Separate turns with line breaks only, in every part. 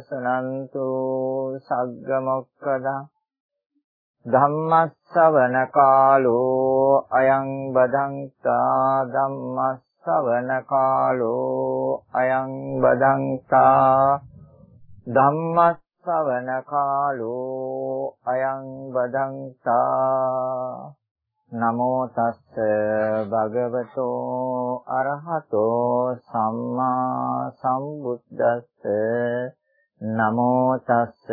සුනන්තු සග්ග මොක්කදා ධම්මස්සවන කාලෝ අයං බදංතා ධම්මස්සවන කාලෝ අයං බදංතා ධම්මස් සවන කාලෝ අයං බදංසා නමෝ තස්ස භගවතෝ අරහතෝ සම්මා සම්බුද්දස්ස නමෝ තස්ස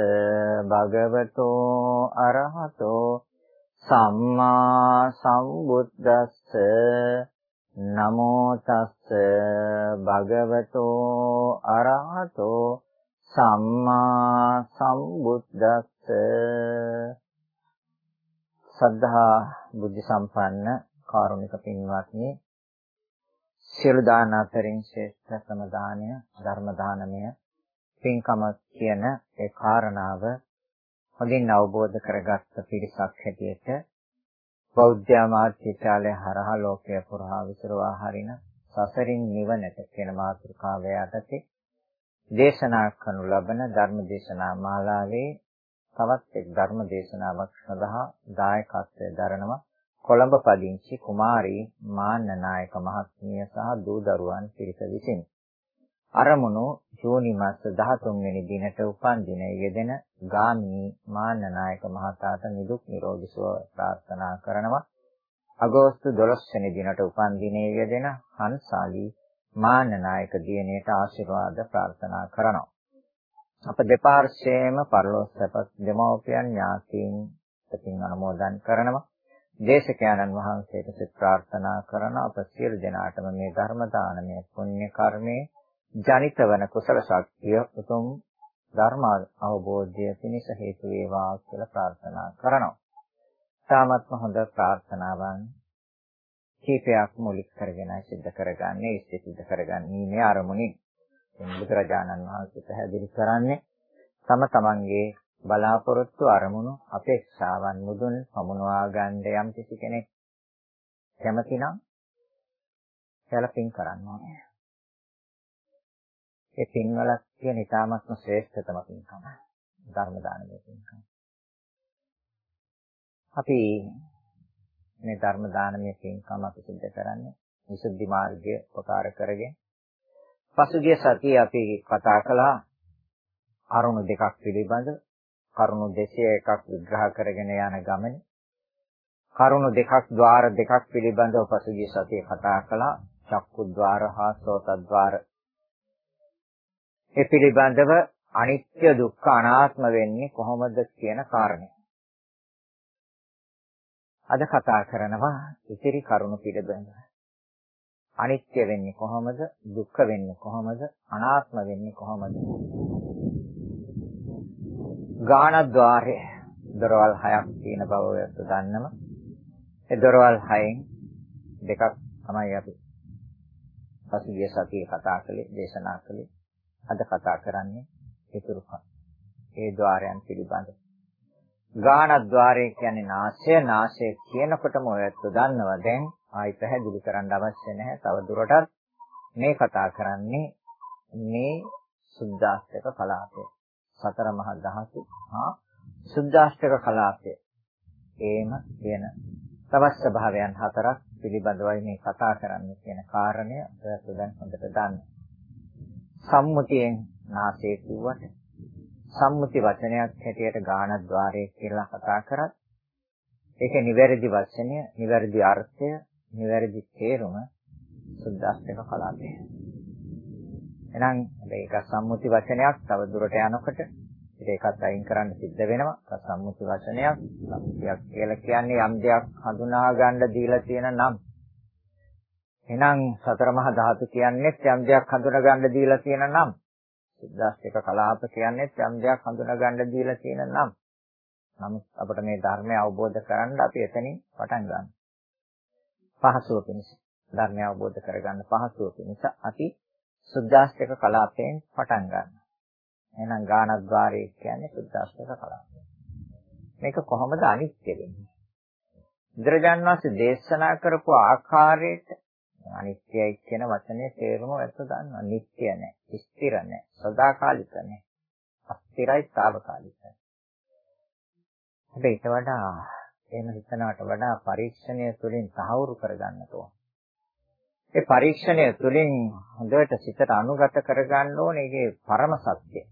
භගවතෝ අරහතෝ සම්මා සම්බුද්දස්ස නමෝ තස්ස භගවතෝ අරහතෝ සම්මා සම්බුද්දස්ස සද්ධා බුද්ධ සම්පන්න කාරුණික පින්වත්නි සියලු දාන අතරින් ශ්‍රේෂ්ඨතම දානය ධර්ම දානමය පින්කම කියන ඒ කාරණාව හොඳින් අවබෝධ කරගත්ත පිරිසක් හැටියට බෞද්ධ මාධ්‍යාලය හරහා ලෝකය පුරා විසිරවා හරින සසරින් නිවනට කියන මාතෘකාව යටතේ දේශනා කරනු ලබන ධර්ම දේශනා මාලාවේ තවත් එක් ධර්ම දේශනාවක් සඳහා දායකත්වය දරනවා කොළඹ පදිංචි කුමාරී මාන්නනායක මහත්මිය සහ දූ දරුවන් පිරිස විසින්. අරමුණු ජූනි මාස 13 වෙනි දිනට උපන් දිනයේ යෙදෙන ගාමී මාන්නනායක මහතාට නිදුක් නිරෝගී සුව ප්‍රාර්ථනා කරනවා අගෝස්තු 12 වෙනි දිනට උපන් දිනයේ යෙදෙන හන්සාලී මානනායක දිනේට ආශිර්වාද ප්‍රාර්ථනා කරනවා. අප දෙපාර්ශ්වයේම පරලෝස්සපත් දෙමෝපියන් ඥාතීන් පිටින් අනුමෝදන් කරනවා. දේශකයන්න් වහන්සේට සිත ප්‍රාර්ථනා කරන අප සියලු දෙනාටම මේ ධර්ම දානමය පුණ්‍ය කර්මයේ ජනිත වන කුසල ශක්තිය උතුම් ධර්ම අවබෝධය පිණිස හේතු වේවා කියලා ප්‍රාර්ථනා කරනවා. තාමත්ම හොඳ ප්‍රාර්ථනාවන් කීපයක් මුලික කරගෙන සිද්ධ කරගන්නේ ඉස්සේ සිද්ධ කරගන්නීමේ අරමුණින්. බුදුරජාණන් වහන්සේ පැහැදිලි කරන්නේ තම තමන්ගේ බලාපොරොත්තු අරමුණු අපේක්ෂාවන් මුදුන් පමුණවා ගන්න යම් කිසි කෙනෙක් කැමති නම් සැලපින් කරන්න ඕනේ. ඒ පින්වලක් කියන ඊටාත්ම ශ්‍රේෂ්ඨතම පින්කම ධර්ම දානමය පින්කම. අපි මේ ධර්ම දානමය පින්කම අපි සිද්ධ කරන්නේ විසුද්ධි මාර්ගය උපකාර කරගෙන. පසුගිය සතියේ අපි කතා කළා අරුණු දෙකක් පිළිබඳ කරුණු 201ක් විග්‍රහ කරගෙන යන ගමනේ කරුණු දෙකක් ద్వාර දෙකක් පිළිබඳව පසුගිය සතියේ කතා කළා චක්කුද්්වාර හා සෝතද්්වාර ඒ පිළිබඳව අනිත්‍ය දුක්ඛ අනාත්ම වෙන්නේ කොහොමද කියන කාරණය අද කතා කරනවා ඉතිරි කරුණු පිළිබඳව. අනිත්‍ය වෙන්නේ කොහොමද? දුක්ඛ වෙන්නේ කොහොමද? අනාත්ම වෙන්නේ කොහොමද? ගානද්්වාරය දොරවල් හයක් තියෙන බව ඔයත් දන්නම. ඒ දොරවල් හයෙන් දෙකක් තමයි අපි පසුගිය සතියේ කතා කළේ, දේශනා කළේ. අද කතා කරන්නේ ඉතුරු ඒ ద్వාරයන් පිළිබඳව. ගානද්්වාරය කියන්නේ නාසය. නාසය කියනකොටම ඔයත් දන්නවා. දැන් ආයි පැහැදිලි කරන්න අවශ්‍ය නැහැ. තව දුරටත් මේ කතා කරන්නේ මේ සුද්දාස්තක කලාපය. සතර මහා ධාතු හා සුද්දාස්තක කලාපය. ඒම කියන තවත් ස්වභාවයන් හතරක් පිළිබඳවයි මේ කතා කරන්නේ කියන කාරණය. ඔයත් දැන් හොඳට දන්න. සම්මුතියෙන් නාසය කිව්වට සම්මුති වචනයක් හැටියට ගානද්්වාරය කියලා කතා කරත් ඒකේ නිවැරදි වචනය, නිවැරදි අර්ථය, නිවැරදි තේරුම සුද්දාස්තික කලාපය. එහෙනම් මේක සම්මුති වචනයක් තව දුරට යනකොට ඒකත් අයින් කරන්න සිද්ධ වෙනවා. සම්මුති වචනයක් සම්මුතියක් කියලා කියන්නේ යම් දෙයක් හඳුනා ගන්න දීලා තියෙන නම්. එහෙනම් සතර මහා ධාතු කියන්නේ යම් දෙයක් හඳුනා ගන්න දීලා තියෙන නම්. සුද්දාස්තික කලාප කියන්නේ යම් දෙයක් හඳුනා ගන්න දීලා තියෙන නම්. නමුත් අපිට මේ ධර්මය අවබෝධ කරගන්න අපි එතනින් පටන් ගන්නවා. පහසුව පිණිස ධර්මය අවබෝධ කරගන්න පහසුව පිණිස අපි සුද්දාස්තික කලාපයෙන් පටන් ගන්නවා. එහෙනම් ගානද්්වාරය කියන්නේ සුද්දාස්තික කලාපය. මේක කොහොමද අනිත්‍ය වෙන්නේ? බුදුරජාණන් වහන්සේ දේශනා කරපු ආකාරයට අනිත්‍යයි කියන වචනේ තේරුම වැස්ස ගන්නවා. නිට්ටය නැහැ, ස්ථිර නැහැ, සදාකාලික නැහැ. අස්ථිරයි, తాවකාලිකයි. හැබැයි ඊට වඩා එහෙම හිතනවට වඩා පරීක්ෂණය තුළින් තහවුරු කරගන්න ඕන. ඒ පරීක්ෂණය තුළින් හොඳට සිතට අනුගත කරගන්න ඕනේ ඒකේ පරම සත්‍ය.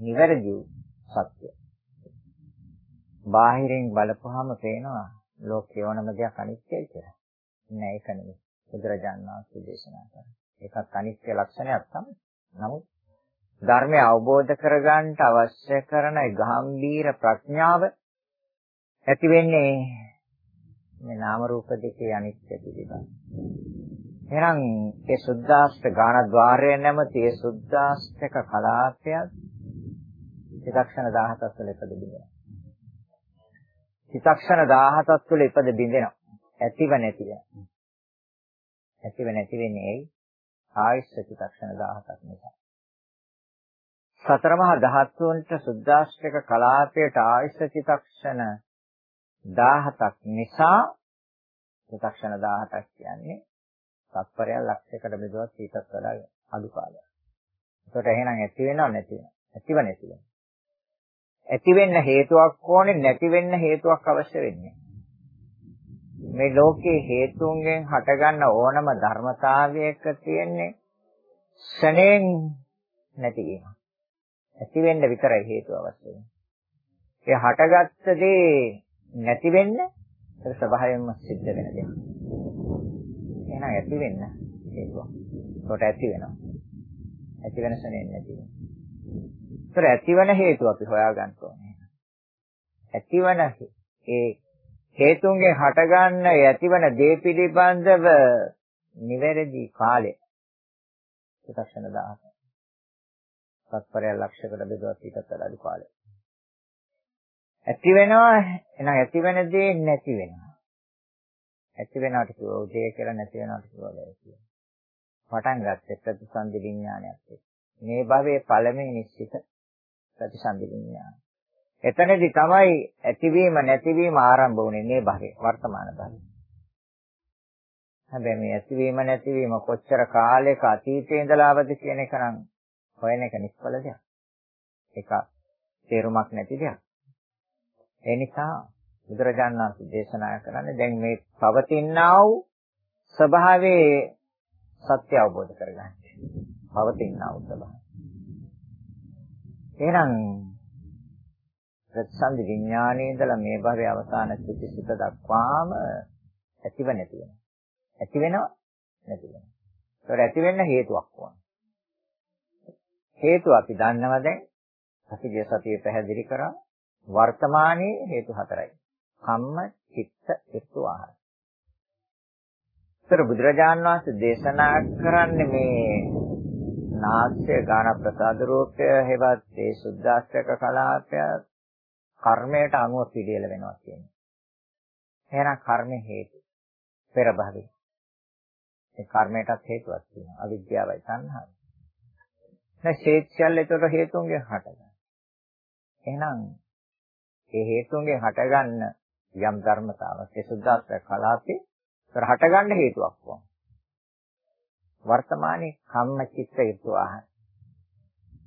නිවැරදි සත්‍ය. බාහිරින් බලපුවාම පේනවා ලෝකේ ඕනම දෙයක් අනිත්‍යයි කියලා. නෑ ඒක නෙමෙයි. බුදුරජාණන් වහන්සේ දේශනා කරා. ඒකත් අනිත්‍ය ලක්ෂණයක් තමයි. නමුත් ධර්මය අවබෝධ කරගන්න අවශ්‍ය කරන ගාම්භීර ප්‍රඥාව ඇති වෙන්නේ මේ නාම රූප දෙකේ අනිත්‍ය පිළිබඳ. එහෙනම් ඒ සුද්ධාෂ්ට ගාන ద్వාරය නැමැති ඒ සුද්ධාෂ්ටක කලාපය චිත්තක්ෂණ 17ක් තුළ ඉපද බිඳිනවා. චිත්තක්ෂණ 17ක් තුළ ඉපද බිඳිනවා. ඇතිව නැතිව. ඇතිව නැති වෙන්නේ ඇයි? ආයස්ස චිත්තක්ෂණ 17ක් නිසා. සතර මහා ධාතුන්ට සුද්ධාෂ්ටක කලාපයට ආයස්ස චිත්තක්ෂණ 17ක් නිසා චිත්තක්ෂණ 17ක් කියන්නේ තත්පරයක් ලක්ෂයකට බෙදුවත් ඊටත් වඩා අඩු කාලයක්. ඒකට එහෙනම් ඇති වෙනව නැති වෙනව. ඇතිව නැති වෙනව. ඇති වෙන්න හේතුවක් ඕනේ නැති වෙන්න හේතුවක් අවශ්‍ය වෙන්නේ. මේ ලෝකේ හේතුන්ගෙන් හටගන්න ඕනම ධර්මතාවයක තියෙන්නේ ශණයෙන් නැති වීම. ඇති වෙන්න විතරයි හේතුව අවශ්‍ය වෙන්නේ. ඒ හටගත්ත දේ නැති වෙන්න ඒක ස්වභාවයෙන්ම සිද්ධ වෙන දෙයක්. එහෙනම් ඇති වෙන්න හේතුව. ඒකට ඇති වෙනවා. ඇති වෙන ශණයෙන් නැති වෙනවා. ඒතර ඇතිවන හේතුව අපි හොයාගන්න ඕනේ. ඇතිවන ඒ හේතුන්ගෙන් හටගන්න ඇතිවන දේ පිළිබඳව නිවැරදි කාලය චිත්තක්ෂණ 1000. සත්පරය ලක්ෂයකට බෙදුවත් ඊටත් වඩා අඩු කාලයක්. ඇති වෙනවා එහෙනම් ඇති වෙන දේ නැති වෙනවා. ඇති වෙනවට කියෝ උදේ කියලා නැති වෙනවට කියෝ දැයි පටන් ගත්තේ ප්‍රතිසන්දි විඥානයක් එක්ක. මේ භවයේ පළමුව නිශ්චිත ප්‍රතිසන්දි විඥානය. එතනදි තමයි ඇතිවීම නැතිවීම ආරම්භ වුනේ මේ භවයේ වර්තමාන භවයේ. හැබැයි මේ ඇතිවීම නැතිවීම කොච්චර කාලයක අතීතයේ ඉඳලා අවදි කියන එක නම් හොයන එක නිෂ්ඵල දෙයක්. ඒක තේරුමක් නැති දෙයක්. ඒ නිසා බුදුරජාණන් වහන්සේ දේශනා කරන්නේ දැන් මේ පවතිනා වූ ස්වභාවයේ සත්‍ය අවබෝධ කරගන්න. පවතිනා වූ ස්වභාවය. එහෙනම් ප්‍රතිසන්දි විඥානයේ ඉඳලා මේ භවයේ අවසාන සිත දක්වාම ඇතිව නැති වෙනවා. ඇති වෙනවා නැති වෙනවා. ඒකට ඇති වෙන්න හේතුවක් ඕන. හේතුව අපි දන්නවා දැන් පසුගිය සතියේ පැහැදිලි කරා වර්තමානයේ හේතු හතරයි. කම්ම, චිත්ත, ඍතු ආහාර. ඒතර බුදුරජාන් වහන්සේ දේශනා කරන්නේ මේ නාස්‍ය ගාන ප්‍රසාද රූපය හේවත් ඒ සුද්ධාස්ත්‍රක කලාපය කර්මයට අනුව පිළියෙල වෙනවා කියන්නේ. එහෙනම් කර්ම හේතු පෙර භවයේ. ඒ කර්මයටත් හේතුවක් තියෙනවා. අවිද්‍යාවයි සංහාවයි. දැන් ශේත්‍යල් එතකොට හේතුන්ගෙන් හටගන්න. එහෙනම් ඒ හේතුන්ගෙන් හටගන්න යම් ධර්මතාවක් ඒ සුද්ධාස්ත්‍ර කලාපේ ඒතර හටගන්න හේතුවක් වුණා. වර්තමානයේ කම්ම චිත්ත යුතු ආහාර.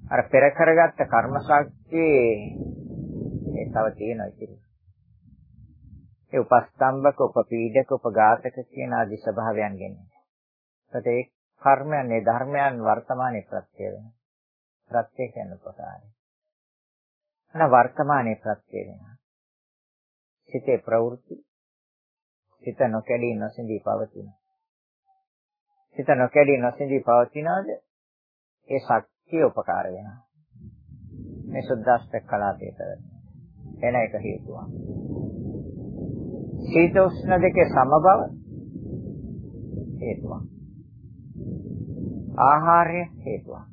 අර පෙර කරගත්ත කර්ම ශක්තියේ ඒ තව තියෙනවා ඉතින්. ඒ උපස්තම්භක, උපපීඩක, උපඝාතක කියන ආදි ස්වභාවයන් ගෙන්නේ. ඒකට ඒ කර්මයන්, ඒ ධර්මයන් වර්තමානයේ ප්‍රත්‍ය වෙනවා. ප්‍රත්‍ය කියන ප්‍රකාරය. අන වර්තමානයේ ප්‍රත්‍ය වෙනවා. සිතේ ප්‍රවෘත්ති සිත නොකැඩී නොසිඳී පවතින. සිත නොකැඩී නොසිඳී පවතිනවාද? ඒ ශක්තිය උපකාර වෙනවා. මේ සුද්දාස්ත්‍ර කලාපේට එන එක හේතුවක්. සීත උෂ්ණ දෙකේ සමබව හේතුවක්. ආහාරය හේතුවක්.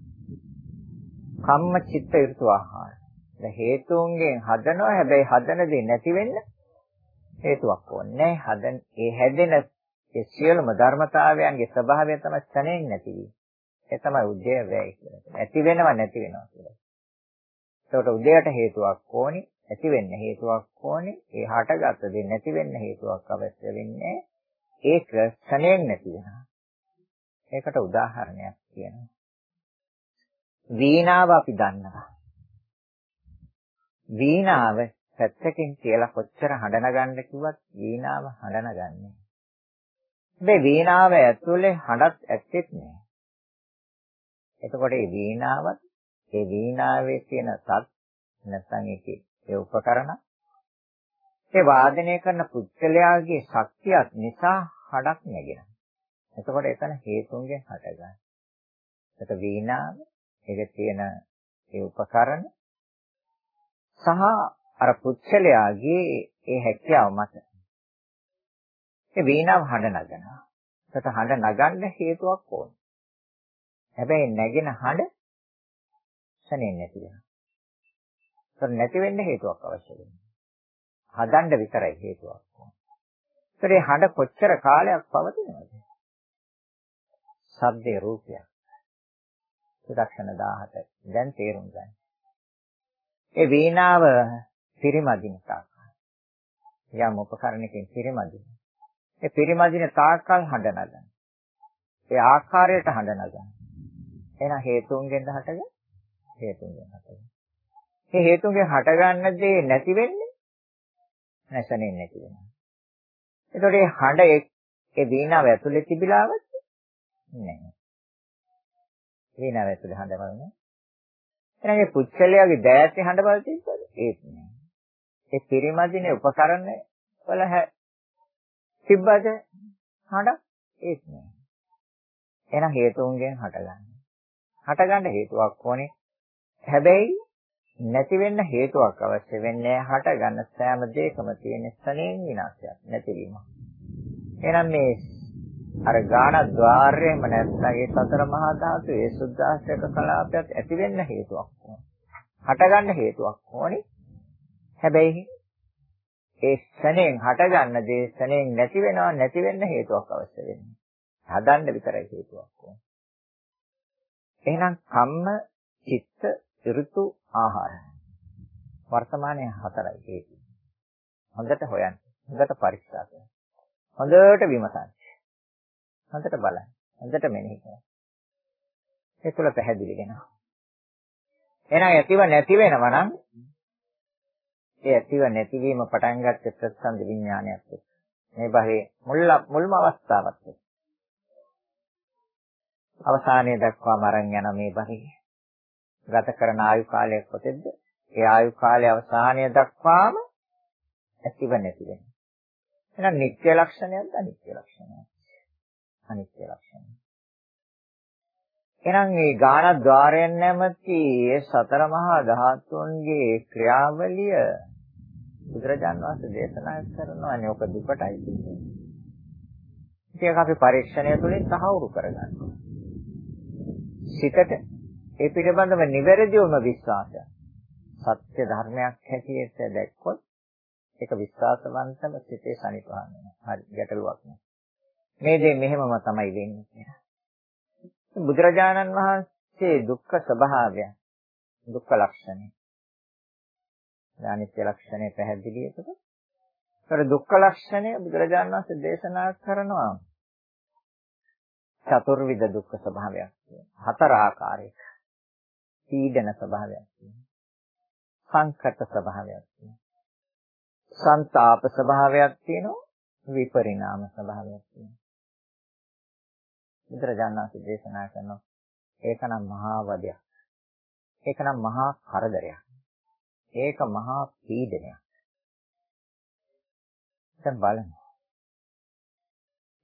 කම්ම චිත්ත ඍතු ආහාර. දැන් හේතුන්ගෙන් හදනවා හැබැයි හදන දේ නැති වෙන්න හේතුවක් ඕනේ. හදන ඒ හැදෙන ඒ සියලුම ධර්මතාවයන්ගේ ස්වභාවය තමයි ක්ෂණයෙන් නැතිවීම. ඒ තමයි උද්දේ වැය කියන්නේ. ඇති වෙනව නැති වෙනවා කියලා. ඒකට උදේට හේතුවක් ඕනි, ඇති වෙන්න හේතුවක් ඕනි, ඒ හටගත් දේ නැති වෙන්න හේතුවක් අවශ්‍ය වෙන්නේ. ඒක ක්ෂණයෙන් නැති වෙනවා. ඒකට උදාහරණයක් කියනවා. වීණාව අපි දන්නවා. වීණාව පැත්තකින් කියලා කොච්චර හඬන ගන්න කිව්වත් වීණාව හඬන ගන්නෙ. හැබැයි වීණාව ඇතුලේ හඬක් ඇත්තෙත් නෑ. එතකොට මේ වීණාවත් ඒ වීණාවේ තියෙන සත් නැත්නම් ඒකේ ඒ උපකරණ ඒ වාදනය කරන පුද්ගලයාගේ ශක්තියක් නිසා හඩක් නැගෙනවා. එතකොට එතන හේතුන්ගෙන් හටගන්නවා. ඒක වීණාව, ඒක තියෙන ඒ උපකරණ සහ අර පුච්චලයාගේ ඒ හැකියාව මත ඒ වීණාව හඬ නගනවා. ඒකට හඬ නගන්න හේතුවක් ඕන. හැබැයි නැගෙන හඬ සනේ නැති වෙනවා. ඒක නැති වෙන්න හේතුවක් අවශ්‍ය වෙනවා. හදන්න විතරයි හේතුවක් ඕන. ඒතරේ හඬ කොච්චර කාලයක් පවතිනවද? ශබ්දේ රූපයක්. සුදක්ෂණ 17. දැන් තේරුම් ගන්න. ඒ වීණාව පිරිමදින තාක්කල්. යම් උපකරණයකින් පිරිමදින. ඒ පිරිමදින තාක්කල් හඬ නගන. ඒ ආකාරයට හඬ නගන. එහෙනම් හේතුන්ගෙන්ද හටගන්නේ? හේතුන්ගෙන් හටගන්නේ. මේ හේතුන්ගෙන් හටගන්න දේ නැති වෙන්නේ නැසනේ නැති වෙනවා. එතකොට මේ හඬ ඒ වීණාව ඇතුලේ තිබිලාවත් නැහැ. වීණාව ඇතුලේ හඬ බලන්නේ. එහෙනම් මේ පුච්චලයාගේ දෑස්සේ හඬ බල තිබ්බද? ඒත් නෑ. ඒ පිරිමදිනේ උපකරණ වල තිබ්බද හඬ? ඒත් නෑ. එහෙනම් හේතුන්ගෙන් හටගන්නේ. හටගන්න හේතුවක් ඕනේ. හැබැයි නැති වෙන්න හේතුවක් අවශ්‍ය වෙන්නේ හටගන්න සෑම දෙයකම තියෙන ස්තනයෙන් විනාශයක් නැතිවීම. එහෙනම් මේ අර ගාන ద్వාරයේම නැත්නම් ඒ සතර මහා ධාතු ඒ සුද්ධාස්ත්‍රක කලාපයක් ඇති වෙන්න හේතුවක් ඕනේ. හටගන්න හේතුවක් ඕනේ. හැබැයි ඒ ස්තනයෙන් හටගන්න දේ ස්තනයෙන් නැති වෙනවා නැති වෙන්න හේතුවක් අවශ්‍ය වෙන්නේ. හදන්න විතරයි හේතුවක් ඕනේ. එහෙනම් කම්ම, චිත්ත, ඍතු, ආහාර. වර්තමානයේ හතරයි හේතු. හොඳට හොයන්න. හොඳට පරීක්ෂා කරන්න. හොඳට විමසන්න. හොඳට බලන්න. හොඳට මෙනෙහි කරන්න. ඒ තුළ පැහැදිලි වෙනවා. එහෙනම් ඇතිව නැති වෙනවා නම් ඒ ඇතිව නැතිවීම පටන් ගන්න ප්‍රතිසන්ද විඥානයක් එක්ක. මේ භවයේ මුල් මුල්ම අවස්ථාවක් එක්ක. අවසානයේ දක්වාම අරන් යන මේ බහිය ගත කරන ආයු කාලය කොතෙක්ද? ඒ ආයු කාලයේ අවසානය දක්වාම ඇතිව නැති වෙනවා. එහෙනම් නිත්‍ය ලක්ෂණයක්ද අනිත්‍ය ලක්ෂණයක්ද? අනිත්‍ය ලක්ෂණය. එහෙනම් මේ ගාන ద్వාරයෙන් නැමැති ඒ සතර මහා ධාතුන්ගේ ක්‍රියාවලිය බුදුරජාන් වහන්සේ දේශනා කරනවානේ ඔක දුකටයි කියන්නේ. ඒක අපි පරීක්ෂණය තුළින් තහවුරු කරගන්නවා. සිතට ඒ පිළිබඳව නිවැරදිවම විශ්වාසය සත්‍ය ධර්මයක් හැටියට දැක්කොත් ඒක විශ්වාසවන්තම සිතේ සනිපහන් වෙනවා. හරි ගැටලුවක් නෑ. මේ දේ මෙහෙමම තමයි වෙන්නේ කියලා. බුදුරජාණන් වහන්සේ දුක්ඛ ස්වභාවය දුක්ඛ ලක්ෂණය. අනිත්‍ය ලක්ෂණය පැහැදිලි එතකොට. ඒතර දුක්ඛ ලක්ෂණය බුදුරජාණන් වහන්සේ දේශනා කරනවා චතුර්විධ දුක්ඛ ස්වභාවයක් තියෙනවා. හතර ආකාරයක. පීඩන ස්වභාවයක් තියෙනවා. සංකත ස්වභාවයක් තියෙනවා. සංతాප ස්වභාවයක් තියෙනවා. විපරිණාම ස්වභාවයක් තියෙනවා. බුදුරජාණන් වහන්සේ දේශනා කරනවා ඒකනම් මහා වදයක්. ඒකනම් මහා කරදරයක්. ඒක මහා පීඩනයක්. දැන් බලන්න.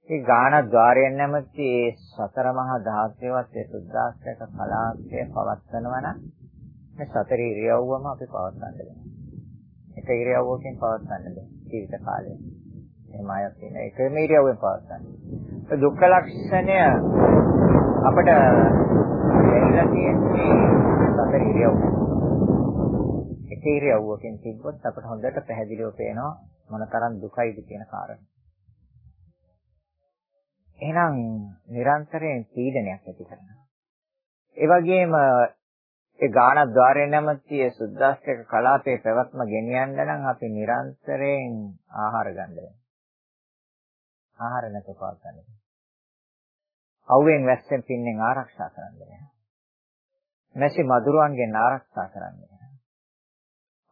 ඒ ගාන ద్వාරයෙන් නැමැති ඒ සතර මහා ධාතුවේවත් ඒ සුද්දාස්ත්‍රක කලාපය පවත්නවා නම් මේ සතර ඉරියව්වම අපි පවත්වන්න වෙනවා. එක ඉරියව්වකින් පවත්වන්න බෑ ජීවිත කාලය. එහෙම අයක් තියෙන එකම ඉරියව්වෙන් පවත්වන්න. ඒ දුක්ඛ ලක්ෂණය අපිට ලැබිලා තියෙන්නේ කොටස් අතර ඉරියව්. එක ඉරියව්වකින් තිබ්බොත් අපිට හොඳට පැහැදිලිව පේනවා මොනතරම් දුකයිද කියන කාරණා. එහෙනම් නිරන්තරයෙන් පීඩනයක් ඇති කරනවා. ඒ වගේම ඒ ගානද්්වාරය නැමැති ඒ සුද්දාස්තික කලාපයේ පැවැත්ම ගෙනියන්න නම් අපි නිරන්තරයෙන් ආහාර ගන්න වෙනවා. ආහාර නැතුව පාත් ගන්න. අවුවෙන් වැස්සෙන් පින්නෙන් ආරක්ෂා කරන්න වෙනවා. නැසි මදුරුවන්ගෙන් ආරක්ෂා කරන්න වෙනවා.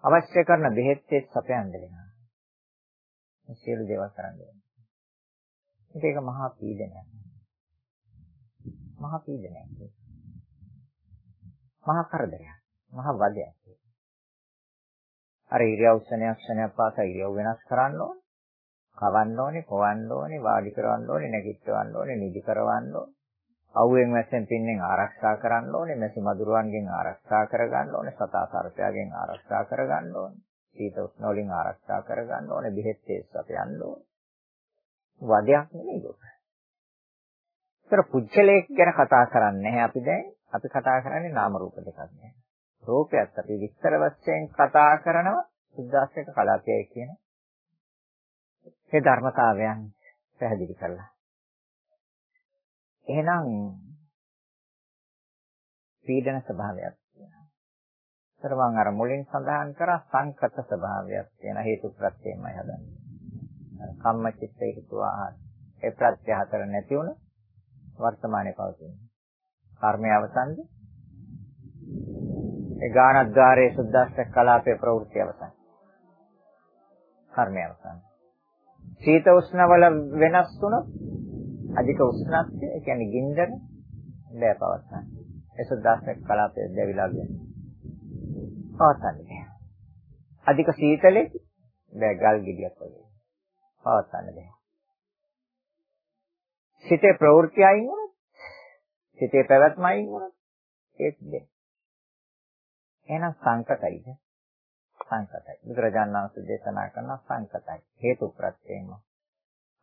අවශ්‍ය කරන බෙහෙත් එක්ක සපයන්න වෙනවා. මේ සියලු දේවල් කරන්න වෙනවා. ඒක මහා පීඩනයක්. මහා පීඩනයක්. මහා කරදරයක්. මහා වදයක්. අර ඉරියව් ක්ෂණයක් ක්ෂණයක් පාසා ඉරියව් වෙනස් කරන්න ඕනේ. කවන්න ඕනේ, පොවන්න ඕනේ, වාඩි කරවන්න ඕනේ, නැගිටවන්න ඕනේ, නිදි කරවන්න ඕනේ. අවුවෙන් වැස්සෙන් පින්නෙන් ආරක්ෂා කරන්න ඕනේ, මැසි මදුරුවන්ගෙන් ආරක්ෂා කරගන්න ඕනේ, සතා සර්පයාගෙන් ආරක්ෂා කරගන්න ඕනේ. සීත උෂ්ණ වලින් ආරක්ෂා කරගන්න ඕනේ, බෙහෙත් තේස් අපයන්න ඕනේ. වදයක් නෙමෙයි ඒක. ඒතර පුජ්‍යලයක් ගැන කතා කරන්නේ නැහැ අපි දැන්. අපි කතා කරන්නේ නාම රූප දෙකක් ගැන. රූපයත් අපි විස්තර වශයෙන් කතා කරනවා සුද්දාස්තික කලාපය කියන ඒ ධර්මතාවයන් පැහැදිලි කරලා. එහෙනම් පීඩන ස්වභාවයක් තියෙනවා. ඒතර මම අර මුලින් සඳහන් කරා සංකත ස්වභාවයක් තියෙන හේතු ප්‍රත්‍යයමයි හදන්නේ. කම්ම චිත්ත හේතු ආහාර. ඒ ප්‍රත්‍ය හතර නැති වුණ වර්තමානයේ පවතිනවා. කර්මය අවසන්ද? ඒ ගානද්්වාරයේ සුද්දාස්ත කලාපේ ප්‍රවෘත්ති අවසන්. කර්මය අවසන්. සීත උෂ්ණ වල වෙනස් වුණොත් අධික උෂ්ණත්වය ඒ කියන්නේ ගින්දර බෑ පවත්තන්න. ඒ සුද්දාස්ත කලාපේ දැවිලා ගියන. පවත්තන්න බෑ. අධික සීතලේ බෑ ගල් ගෙඩියක් වගේ. පවත්තන්න බෑ. සිතේ ප්‍රවෘත්ති අයින් වුණොත් සිතේ පැවැත්මයි වුණොත් ඒත් දෙන්න. එහෙනම් සංකතයිද? සංකතයි. බුදුරජාණන් වහන්සේ දේශනා කරන සංකතයි. හේතු ප්‍රත්‍යයෙන්ම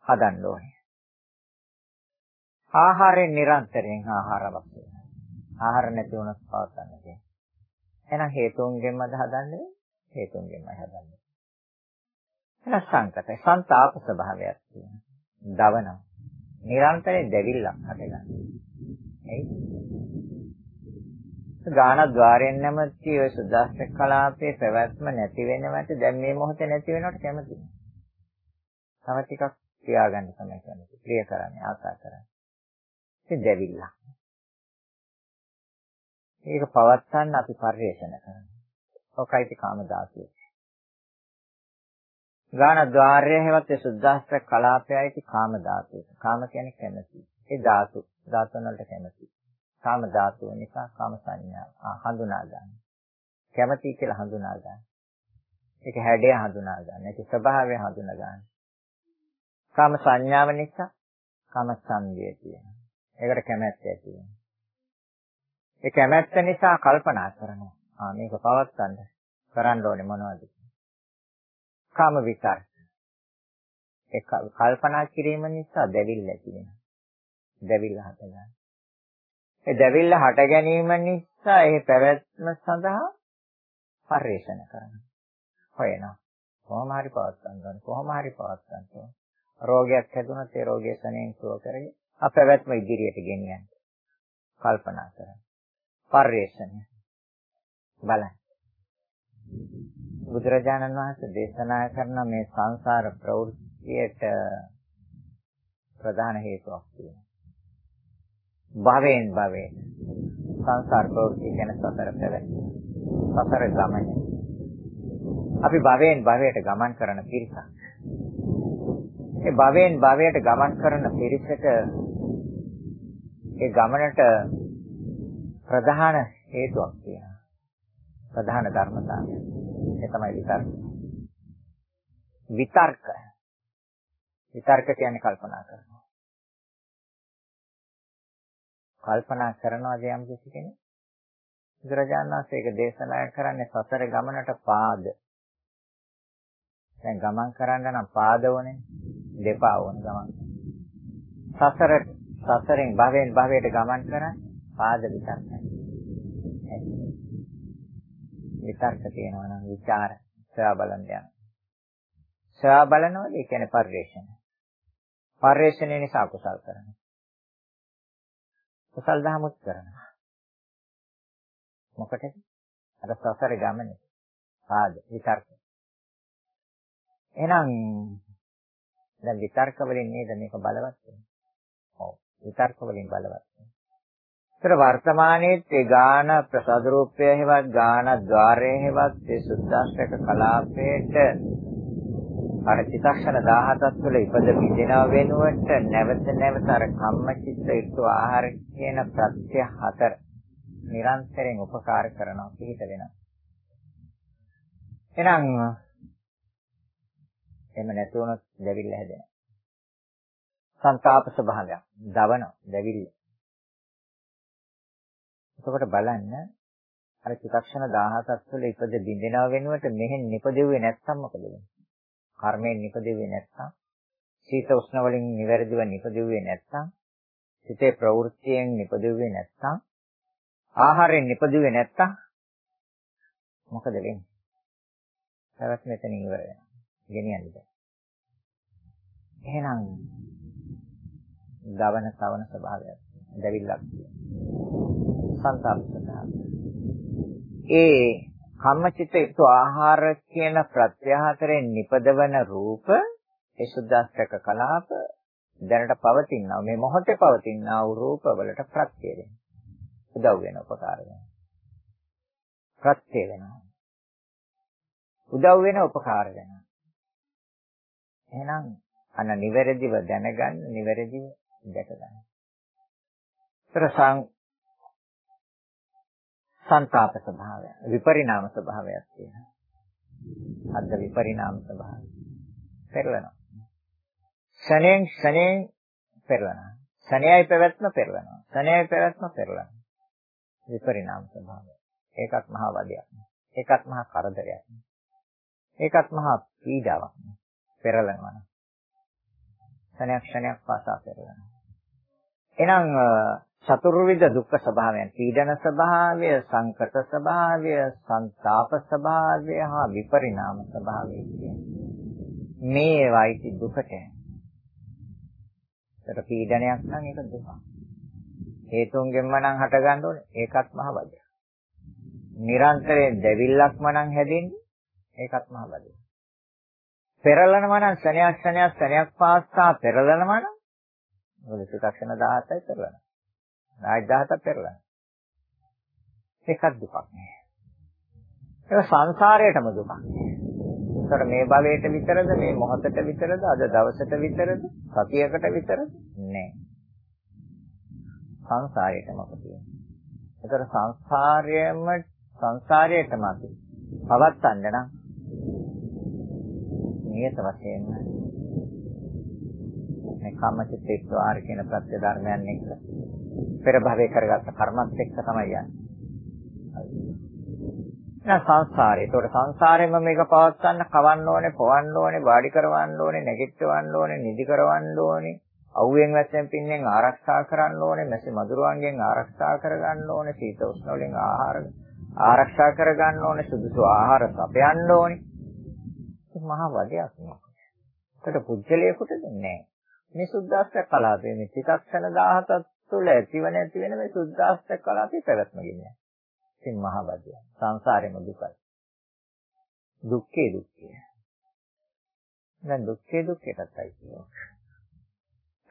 හදන්න ඕනේ. ආහාරයෙන් නිරන්තරයෙන් ආහාර අවශ්‍යයි. ආහාර නැති වුණොත් පවත්න්න බැහැ. එහෙනම් හේතුන්ගෙන්මද හදන්නේ? හේතුන්ගෙන්මයි හදන්නේ. එහෙනම් සංකතයි. සංతాප ස්වභාවයක් තියෙනවා. දවනවා. නිරන්තරයෙන් දෙවිල්ලක් හදගන්නවා. ඇයි? ගානද්්වාරයෙන් නැමැති ඔය සුද්දාස්ත කලාපයේ පැවැත්ම නැති වෙනවට දැන් මේ මොහොතේ නැති වෙනවට කැමතියි. තව ටිකක් තියාගන්න තමයි කැමති. ප්‍රිය කරන්නේ ආසා කරන්නේ. ඉතින් දෙවිල්ල. ඒක පවත්තන්න අපි පරිශ්‍රණ කරනවා. ඔකයිති කාම ධාතුව. ගානද්්වාරය හැවත් ඒ සුද්දාස්ත කලාපයයි කාම ධාතුව. කාම කියන්නේ කැමති. ඒ ධාතු ධාතුන් වලට කැමති. කාම ධාතුව නිසා කාම සංඥා හඳුනා ගන්න. කැමති කියලා හඳුනා ගන්න. ඒක හැඩය හඳුනා ගන්න. ඒක ස්වභාවය හඳුනා ගන්න. කාම සංඥාව නිසා කාම සංවේය තියෙනවා. ඒකට කැමැත්ත ඇති වෙනවා. ඒ කැමැත්ත නිසා කල්පනා කරනවා. ආ මේක පවත්තන්න කරන්න ඕනේ මොනවද? කාම විකාර. ඒ කල්පනා කිරීම නිසා දැවිල්ල ඇති වෙනවා. දැවිල්ල හටගන්න. ඒ දැවිල්ල හට ගැනීම නිසා ඒ පැවැත්ම සඳහා පරිශන කරනවා. හොයනවා. කොහොම හරි පවත්වන්න ඕනේ. කොහොම හරි පවත්වන්න ඕනේ. රෝගයක් හැදුනොත් ඒ රෝගය සනෙන් සුව කරගෙන අපැවැත්ම ඉදිරියට ගෙනියන්න. කල්පනා කරන්න. පරිශන බලන්න. බුදුරජාණන් වහන්සේ දේශනා කරන මේ සංසාර ප්‍රවෘත්තියට ප්‍රධාන හේතුවක් තියෙනවා. භවෙන් භවයෙන් සංසාර ප්‍රවෘත්ති ගැන සතර පැවැත්ම. සතර ගමන. අපි භවෙන් භවයට ගමන් කරන පිරිසක්. ඒ භවෙන් භවයට ගමන් කරන පිරිසට ඒ ගමනට ප්‍රධාන හේතුවක් තියෙනවා. ප්‍රධාන ධර්මතාවය. ඒ තමයි විතර්ක. විතර්ක. විතර්ක කියන්නේ කල්පනා කරනවා. කල්පනා කරනවාද යම් කිසි කෙනෙක්? බුදුරජාණන් වහන්සේ ඒක දේශනා කරන්නේ සසර ගමනට පාද. දැන් ගමන් කරන්න නම් පාද ඕනේ. දෙපා ඕන ගමන්. සසර සසරෙන් භවෙන් භවයට ගමන් කරන්නේ පාද විතරයි. විතර්ක තියෙනවා නම් ਵਿਚාර සොයා බලන්න යනවා. සොයා බලනවාද ඒ කියන්නේ පරිශ්‍රණ. පරිශ්‍රණය නිසා කුසල් කරනවා. කුසල් දහමුත් කරනවා. මොකටද? අර සසර ගමනේ. ආද විතර්ක. එහෙනම් දැන් විතර්ක වලින් නේද මේක බලවත් වෙන්නේ. ඔව් විතර්ක වලින් බලවත් වෙන්නේ. ඒතර වර්තමානයේ ඒ ගාන ප්‍රසාද රූපය හේවත් ගාන ద్వාරය හේවත් ඒ සුද්දාස්තක කලාපයේට අර චිත්තක්ෂණ 17ක් තුළ ඉපද පිටිනව වෙනුවට නැවත නැවත අර කම්මචිත්ත ඒතු ආහාර කියන ප්‍රත්‍ය හතර නිරන්තරයෙන් උපකාර කරනවා පිහිට වෙනවා එහෙනම් එහෙම නැතුනොත් දෙවිල්ල හැදෙනවා. සංකාප ස්වභාවයක්. දවන දෙවිල්ල. එතකොට බලන්න අර චිත්තක්ෂණ 17ක් තුළ ඉපද බින්දෙනව වෙනුවට මෙහෙන් නිපදෙව්වේ නැත්තම් මොකද වෙන්නේ? කර්මයෙන් නිපදෙව්වේ නැත්තම් සීත උෂ්ණ වලින් නිවැරදිව නිපදෙව්වේ නැත්තම් සිතේ ප්‍රවෘත්තියෙන් නිපදෙව්වේ නැත්තම් ආහාරයෙන් නිපදෙව්වේ නැත්තම් මොකද වෙන්නේ? පැවැත්ම මෙතනින් ඉවර වෙනවා. ගෙනියන්න බෑ. එහෙනම් දවන තවන ස්වභාවයක් දැවිල්ලක් සංතාප ස්වභාවය. ඒ කම්මචිත්ත යුතු ආහාර කියන ප්‍රත්‍යහතරෙන් නිපදවන රූප ඒ සුද්දාස්තක කලාප දැනට පවතිනවා. මේ මොහොතේ පවතිනා වූ රූප වලට ප්‍රත්‍ය වෙනවා. උදව් වෙන උපකාර වෙනවා. ප්‍රත්‍ය වෙනවා. උදව් වෙන උපකාර වෙනවා. එහෙනම් අන්න නිවැරදිව දැනගන්න නිවැරදිව දැක ගන්න. ප්‍රසං සංతాප ස්වභාවය විපරිණාම ස්වභාවයක් තියෙනවා. අද්ද විපරිණාම ස්වභාවය. පෙරලනවා. ශණයෙන් ශණයෙන් පෙරලනවා. ශණයයි පැවැත්ම පෙරලනවා. ශණයයි පැවැත්ම පෙරලනවා. විපරිණාම ස්වභාවය. ඒකත් මහා වදයක්. ඒකත් මහා කරදරයක්. ඒකත් මහා පීඩාවක්. පෙරලනවා. ක්ෂණයක් ක්ෂණයක් පාසා පෙරලනවා. එහෙනම් චතුර්විධ දුක්ඛ ස්වභාවයන් පීඩන ස්වභාවය, සංකත ස්වභාවය, සංతాප ස්වභාවය හා විපරිණාම ස්වභාවය මේ වයිති දුකට. ඒතර පීඩනයක් නම් ඒක දුක. හේතුන්ගෙන්ම නම් හට ගන්න ඕනේ. ඒකත් මහ බදයක්. නිරන්තරයෙන් දැවිල්ලක්ම නම් හැදෙන්නේ. ඒකත් මහ බදයක්. පෙරලනවා නම් ශණයක් ශණයක් ශණයක් පාස්සා පෙරලනවා නම් මොකද චිත්තක්ෂණ 17යි පෙරලනවා. ආයි 17ක් පෙරලනවා. ඒකක් දුකක් නෑ. ඒක සංසාරයටම දුකක්. ඒතර මේ භවයට විතරද මේ මොහොතට විතරද අද දවසට විතරද සතියකට විතරද නෑ. සංසාරයටම තියෙන්නේ. ඒතර සංසාරයම සංසාරයටම අපි පවත්තන්න නම් නියත වශයෙන්ම මේ කම්මචිත්ත විස්වාර කියන ප්‍රත්‍ය ධර්මයන් එක්ක පෙර භවයේ කරගත්ත කර්මත් එක්ක තමයි යන්නේ. එහෙනම් සංසාරේ. ඒතකොට සංසාරෙම මේක පවත්වන්න කවන්න ඕනේ, පොවන්න ඕනේ, වාඩි කරවන්න ඕනේ, නැගිටවන්න ඕනේ, නිදි කරවන්න ඕනේ. අවුවෙන් වැස්සෙන් පින්නෙන් ආරක්ෂා කරන්න ඕනේ, මැසි මදුරුවන්ගෙන් ආරක්ෂා කරගන්න ඕනේ, සීත උෂ්ණ වලින් ආහාර ආරක්ෂා කරගන්න ඕනේ, සුදුසු ආහාර සපයන්න ඕනේ. මහා වදයක් නේ. ඒකට පුජ්‍යලයකට දෙන්නේ මේ සුද්දාස්ත්‍ර කලාපයේ මේ චිත්තක්ෂණ 17ක් තුළ ඇතිව නැති වෙන මේ සුද්දාස්ත්‍ර කලාපේ පැවැත්ම ගින්නේ. ඉතින් මහා වදය. සංසාරෙම දුකයි. දුක්ඛේ දුක්ඛය. දැන් දුක්ඛේ දුක්ඛයටයි කියනවා.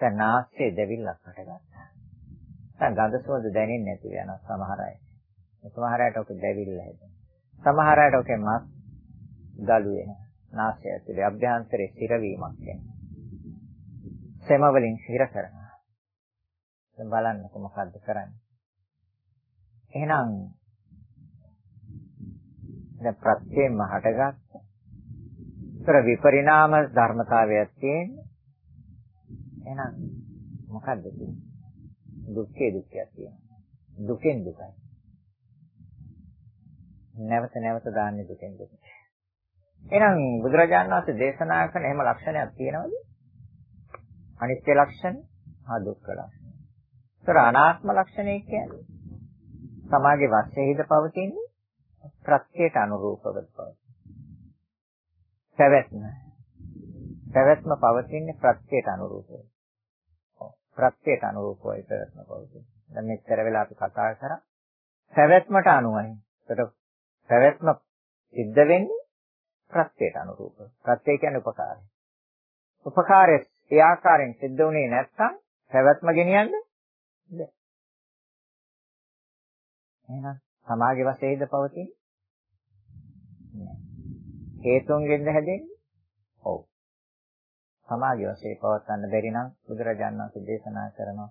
දැන් නාස්සේ දෙවිල්ලක් හටගත්තා. දැන් ගඳ සුවඳ දැනෙන්නේ නැති වෙන සමහර අය. සමහර අයට ඔක දෙවිල්ල හැදෙනවා. සමහර අයට ඔකේ මස් ගලු වෙනවා. නාසය ඇතුලේ අභ්‍යන්තරේ ස්ථිරවීමක් වෙනවා. සෙම වලින් ස්ථිර කරනවා. දැන් බලන්නකො මොකද්ද කරන්නේ. එහෙනම් දැන් ප්‍රත්‍යයෙන්ම හටගත්ත. ඒතර විපරිණාම ධර්මතාවයක් තියෙන්නේ. එහෙනම් මොකද්ද තියෙන්නේ? දුක්ඛේ දුක්ඛයක් තියෙනවා. දුකෙන් දුකයි. නැවත නැවත දාන්නේ දුකෙන් දුකට. එහෙනම් බුදුරජාණන් වහන්සේ දේශනා කරන එහෙම ලක්ෂණයක් තියෙනවද? අනිත්‍ය ලක්ෂණ, හා දුක්ඛ ලක්ෂණ. ඒතර අනාත්ම ලක්ෂණය කියන්නේ සමාගේ වශයෙන් හිත පවතින්නේ ප්‍රත්‍යයට අනුරූපව පවතින. පැවැත්ම. පැවැත්ම පවතින්නේ ප්‍රත්‍යයට අනුරූපව. ප්‍රත්‍යයට අනුරූපවයි පැවැත්ම පවතින්නේ. දැන් මෙච්චර වෙලා අපි කතා කරා පැවැත්මට අනුවයි. ඒකට පැවැත්ම සිද්ධ වෙන්නේ ප්‍රත්‍යයට අනුරූපව. ප්‍රත්‍ය කියන්නේ උපකාරය. උපකාරය ඒ ආකාරයෙන් සිද්ධ වුණේ නැත්නම් පැවැත්ම ගෙනියන්නේ බැහැ. එහෙනම් සමාගයේ වශයෙන්ද පවතින්නේ? නෑ. හේතුන්ගෙන්ද හැදෙන්නේ? ඔව්. සමාගයේ වශයෙන් පවත්වන්න බැරි නම් බුදුරජාණන් වහන්සේ දේශනා කරනවා.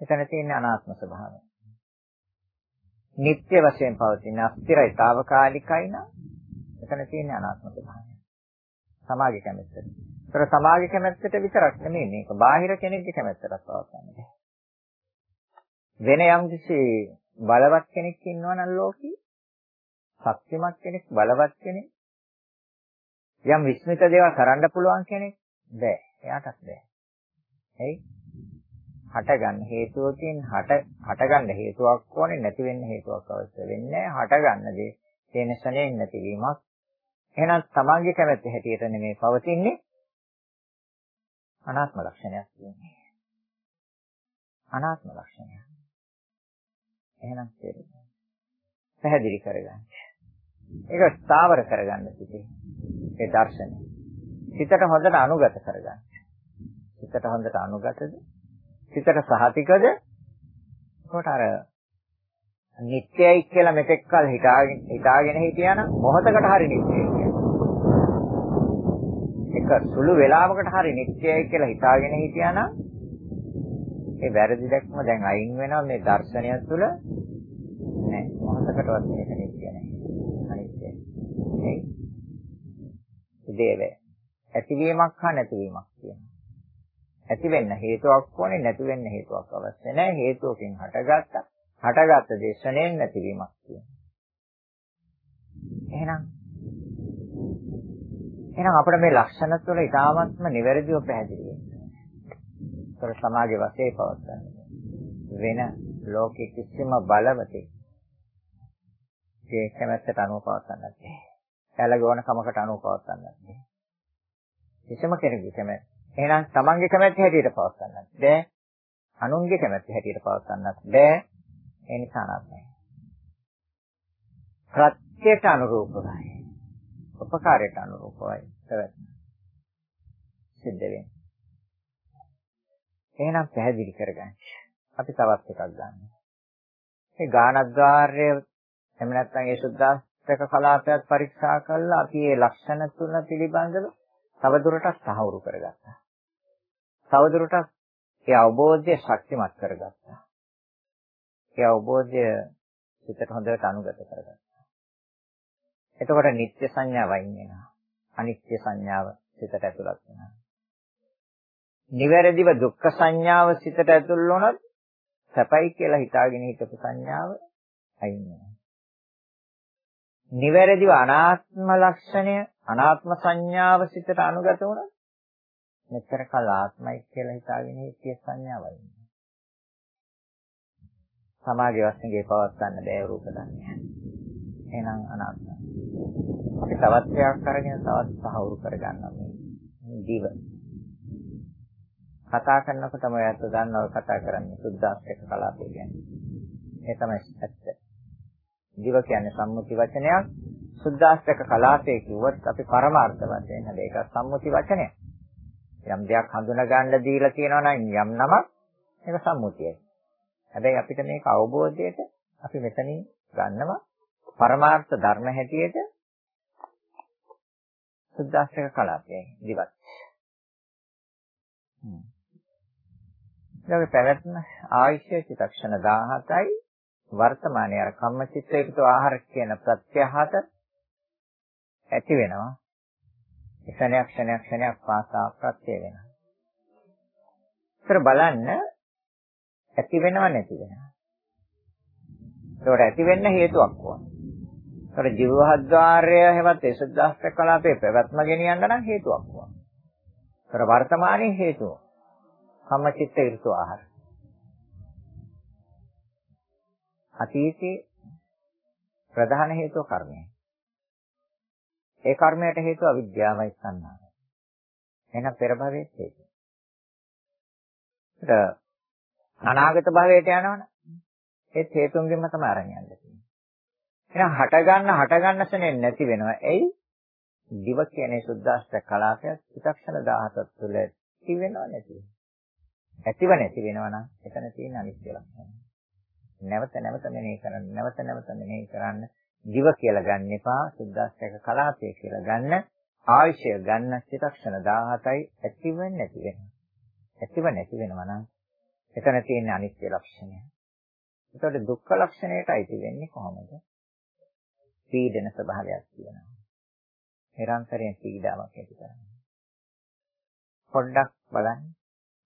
එතන තියෙන අනාත්ම ස්වභාවය. නිත්‍ය වශයෙන් පවතින අස්තිරයි తాවකාලිකයි නම් එතන තියෙන අනාත්ම ස්වභාවය. සමාගයේ කැමැත්ත. ඒතර සමාගයේ කැමැත්තට විතරක් නෙමෙයි මේක බාහිර කෙනෙක්ගේ කැමැත්තට පවත්වන්න බෑ. වෙන යම් කිසි බලවත් කෙනෙක් ඉන්නවා නම් ලෝකේ ශක්තිමත් කෙනෙක් බලවත් කෙනෙක් යම් විස්මිත දේවල් කරන්න පුළුවන් කෙනෙක් බෑ. එයාටත් බෑ. එයි හටගන්න හේතුවකින් හට හටගන්න හේතුවක් ඕනේ නැති වෙන්න හේතුවක් අවශ්‍ය වෙන්නේ හටගන්න දේ තේන ශනේ නැතිවීමක්. එහෙනම් තමන්ගේ කැමැත්ත හැටියට නෙමෙයි පවතින්නේ අනාත්ම ලක්ෂණයක් කියන්නේ. අනාත්ම ලක්ෂණයක්. එහෙනම් තේරෙනවා. පැහැදිලි කරගන්න. ඒක ස්ථාවර කරගන්න සිටේ. ඒ දර්ශනය. සිතට හොඳට අනුගත කරගන්න. සිතට හොඳට අනුගතද? සිතට සහතිකද? කොට අර නිත්‍යයි කියලා මෙතෙක් කල හිතාගෙන හිතාගෙන හිටියානම් මොහොතකට හරි නිත්‍යයි එක සුළු වෙලාවකට හරි නිත්‍යයි කියලා හිතාගෙන හිටියානම් ඒ වැරදි දැක්ම දැන් අයින් වෙනවා මේ දර්ශනය තුළ? නෑ. මොහොතකටවත් මේක නිත්‍ය නෑ. අනිත්‍යයි. නේ ඉතේ ඇතිවීමක් හා නැතිවීමක් කියනවා. ඇති වෙන්න හේතුවක් ඕනේ නැති වෙන්න හේතුවක් අවශ්‍ය නෑ. හේතුවකින් හටගත්තා. හටගත්ත දේශනෙන් නැතිවීමක් කියනවා. එහෙනම්? එහෙනම් අපිට මේ ලක්ෂණ තුළ ඉතාමත්ම නිවැරදිව පැහැදිලි වෙනවා තොර සමාගේ වශයෙන් පවත්වන්න. වෙන ලෝකෙ කිසිම බලවතෙක් ඒ කැමැත්තට අනුව පවත්වන්නත් බැහැ. කැලගවන කමකට අනුව පවත්වන්නත් බැහැ. කිසිම කෙනෙකුගේ කැමැත්ත. එහෙනම් තමන්ගේ කැමැත්ත හැටියට පවත්වන්නත් බැහැ. අනුන්ගේ කැමැත්ත හැටියට පවත්වන්නත් බැහැ. ඒ නිසා නෑ. ප්‍රත්‍යයට අනුරූපවයි. උපකාරයට අනුරූපවයි. පැවැත්ම. සිද්ධ වෙන්නේ. එහෙනම් පැහැදිලි කරගන්න. අපි තවත් එකක් ගන්න. මේ ගානද්්වාරය එහෙම නැත්නම් ඒ සුද්දාස්තක කලාපයත් පරීක්ෂා කළා අපි මේ ලක්ෂණ තුන පිළිබඳව තවදුරටත් සාහවුරු කරගත්තා. තවදුරටත් ඒ අවබෝධය ශක්තිමත් කරගත්තා. ඒ අවබෝධය සිතට හොඳට අනුගත කරගත්තා. එතකොට නිත්‍ය සංඥාව වයින් වෙනවා. අනිත්‍ය සංඥාව සිතට ඇතුළත් වෙනවා. නිවැරදිව දුක්ඛ සංඥාව සිතට ඇතුල් වුණොත් සැපයි කියලා හිතාගෙන හිටපු සංඥාව අයින් වෙනවා. නිවැරදිව අනාත්ම ලක්ෂණය අනාත්ම සංඥාව සිතට අනුගත වුණොත් මෙතර කල ආත්මයි කියලා හිතාගෙන හිටිය සංඥාව අයින් වෙනවා. සමාගයේ වශයෙන් පවත්වන්න බෑ රූප ධර්මය. එහෙනම් අනාත්මයි. අපි තවත් එකක් අරගෙන තවත් සහවුරු කරගන්නවා මේ ජීව කතා කරනකොටම ඔයත් දන්නව කතා කරන්නේ සුද්ධාස්තික කලාපය කියන්නේ. ඒ තමයි ඇත්ත. දිව කියන්නේ සම්මුති වචනයක්. සුද්ධාස්තික කලාපය කිව්වොත් අපි පරමාර්ථ වශයෙන් හද ඒක සම්මුති වචනයක්. යම් දෙයක් හඳුනා ගන්න දීලා තියෙනවා නම් යම් නමක් ඒක සම්මුතියයි. හැබැයි අපිට මේක අවබෝධයට අපි මෙතනින් ගන්නවා පරමාර්ථ ධර්ම හැටියට සුද්ධාස්තික කලාපයයි දිවත්. හ්ම් ඊළඟ පැවැත්ම ආයශ්‍ය චිත්තක්ෂණ 17යි වර්තමානයේ අර කම්මචිත්ත එකතු ආහාර කියන ප්‍රත්‍යහත ඇති වෙනවා. ක්ෂණයක් ක්ෂණයක් ක්ෂණයක් පාසා ප්‍රත්‍ය වෙනවා. ඒතර බලන්න ඇති වෙනව නැති වෙනව. ඒකට ඇති වෙන්න හේතුවක් ඕන. ඒතර ජීවහද්්වාරය හැවත් ඒසුද්දාස්ත කලාපේ පැවැත්ම ගෙනියන්න නම් හේතුවක් ඕන. ඒතර වර්තමානයේ හේතුව. කම්මචිත්ත ඍතු ආහාර. අතීතේ ප්‍රධාන හේතුව කර්මය. ඒ කර්මයට හේතුව අවිද්‍යාවයි සංනාවයි. එහෙනම් පෙර භවයේ හේතුව. අනාගත භවයට යනවනේ. ඒ හේතුන්ගෙන්ම තමයි අරන් යන්නේ. එහෙනම් හට ගන්න හට ගන්න සනේ නැති වෙනවා. එයි දිව කියන්නේ සුද්දාස්ත කලාපයක් චිත්තක්ෂණ 17ක් තුළ ඇති වෙනව නැති වෙනව. ඇතිව නැති වෙනවා නම් එතන තියෙන අනිත්‍ය ලක්ෂණය. නැවත නැවත මෙනෙහි කරන්න නැවත නැවත මෙනෙහි කරන්න දිව කියලා ගන්න එපා සුද්දාස්තක කලාපය කියලා ගන්න ආයශය ගන්න චිත්තක්ෂණ 17යි ඇතිව නැති වෙනවා. ඇතිව නැති වෙනවා නම් එතන තියෙන අනිත්‍ය ලක්ෂණය. එතකොට දුක්ඛ ලක්ෂණයට අයිති වෙන්නේ කොහොමද? පීඩන ස්වභාවයක් තියෙනවා. නිරන්තරයෙන් පීඩාවක් ඇති කරනවා. පොඩ්ඩක් බලන්න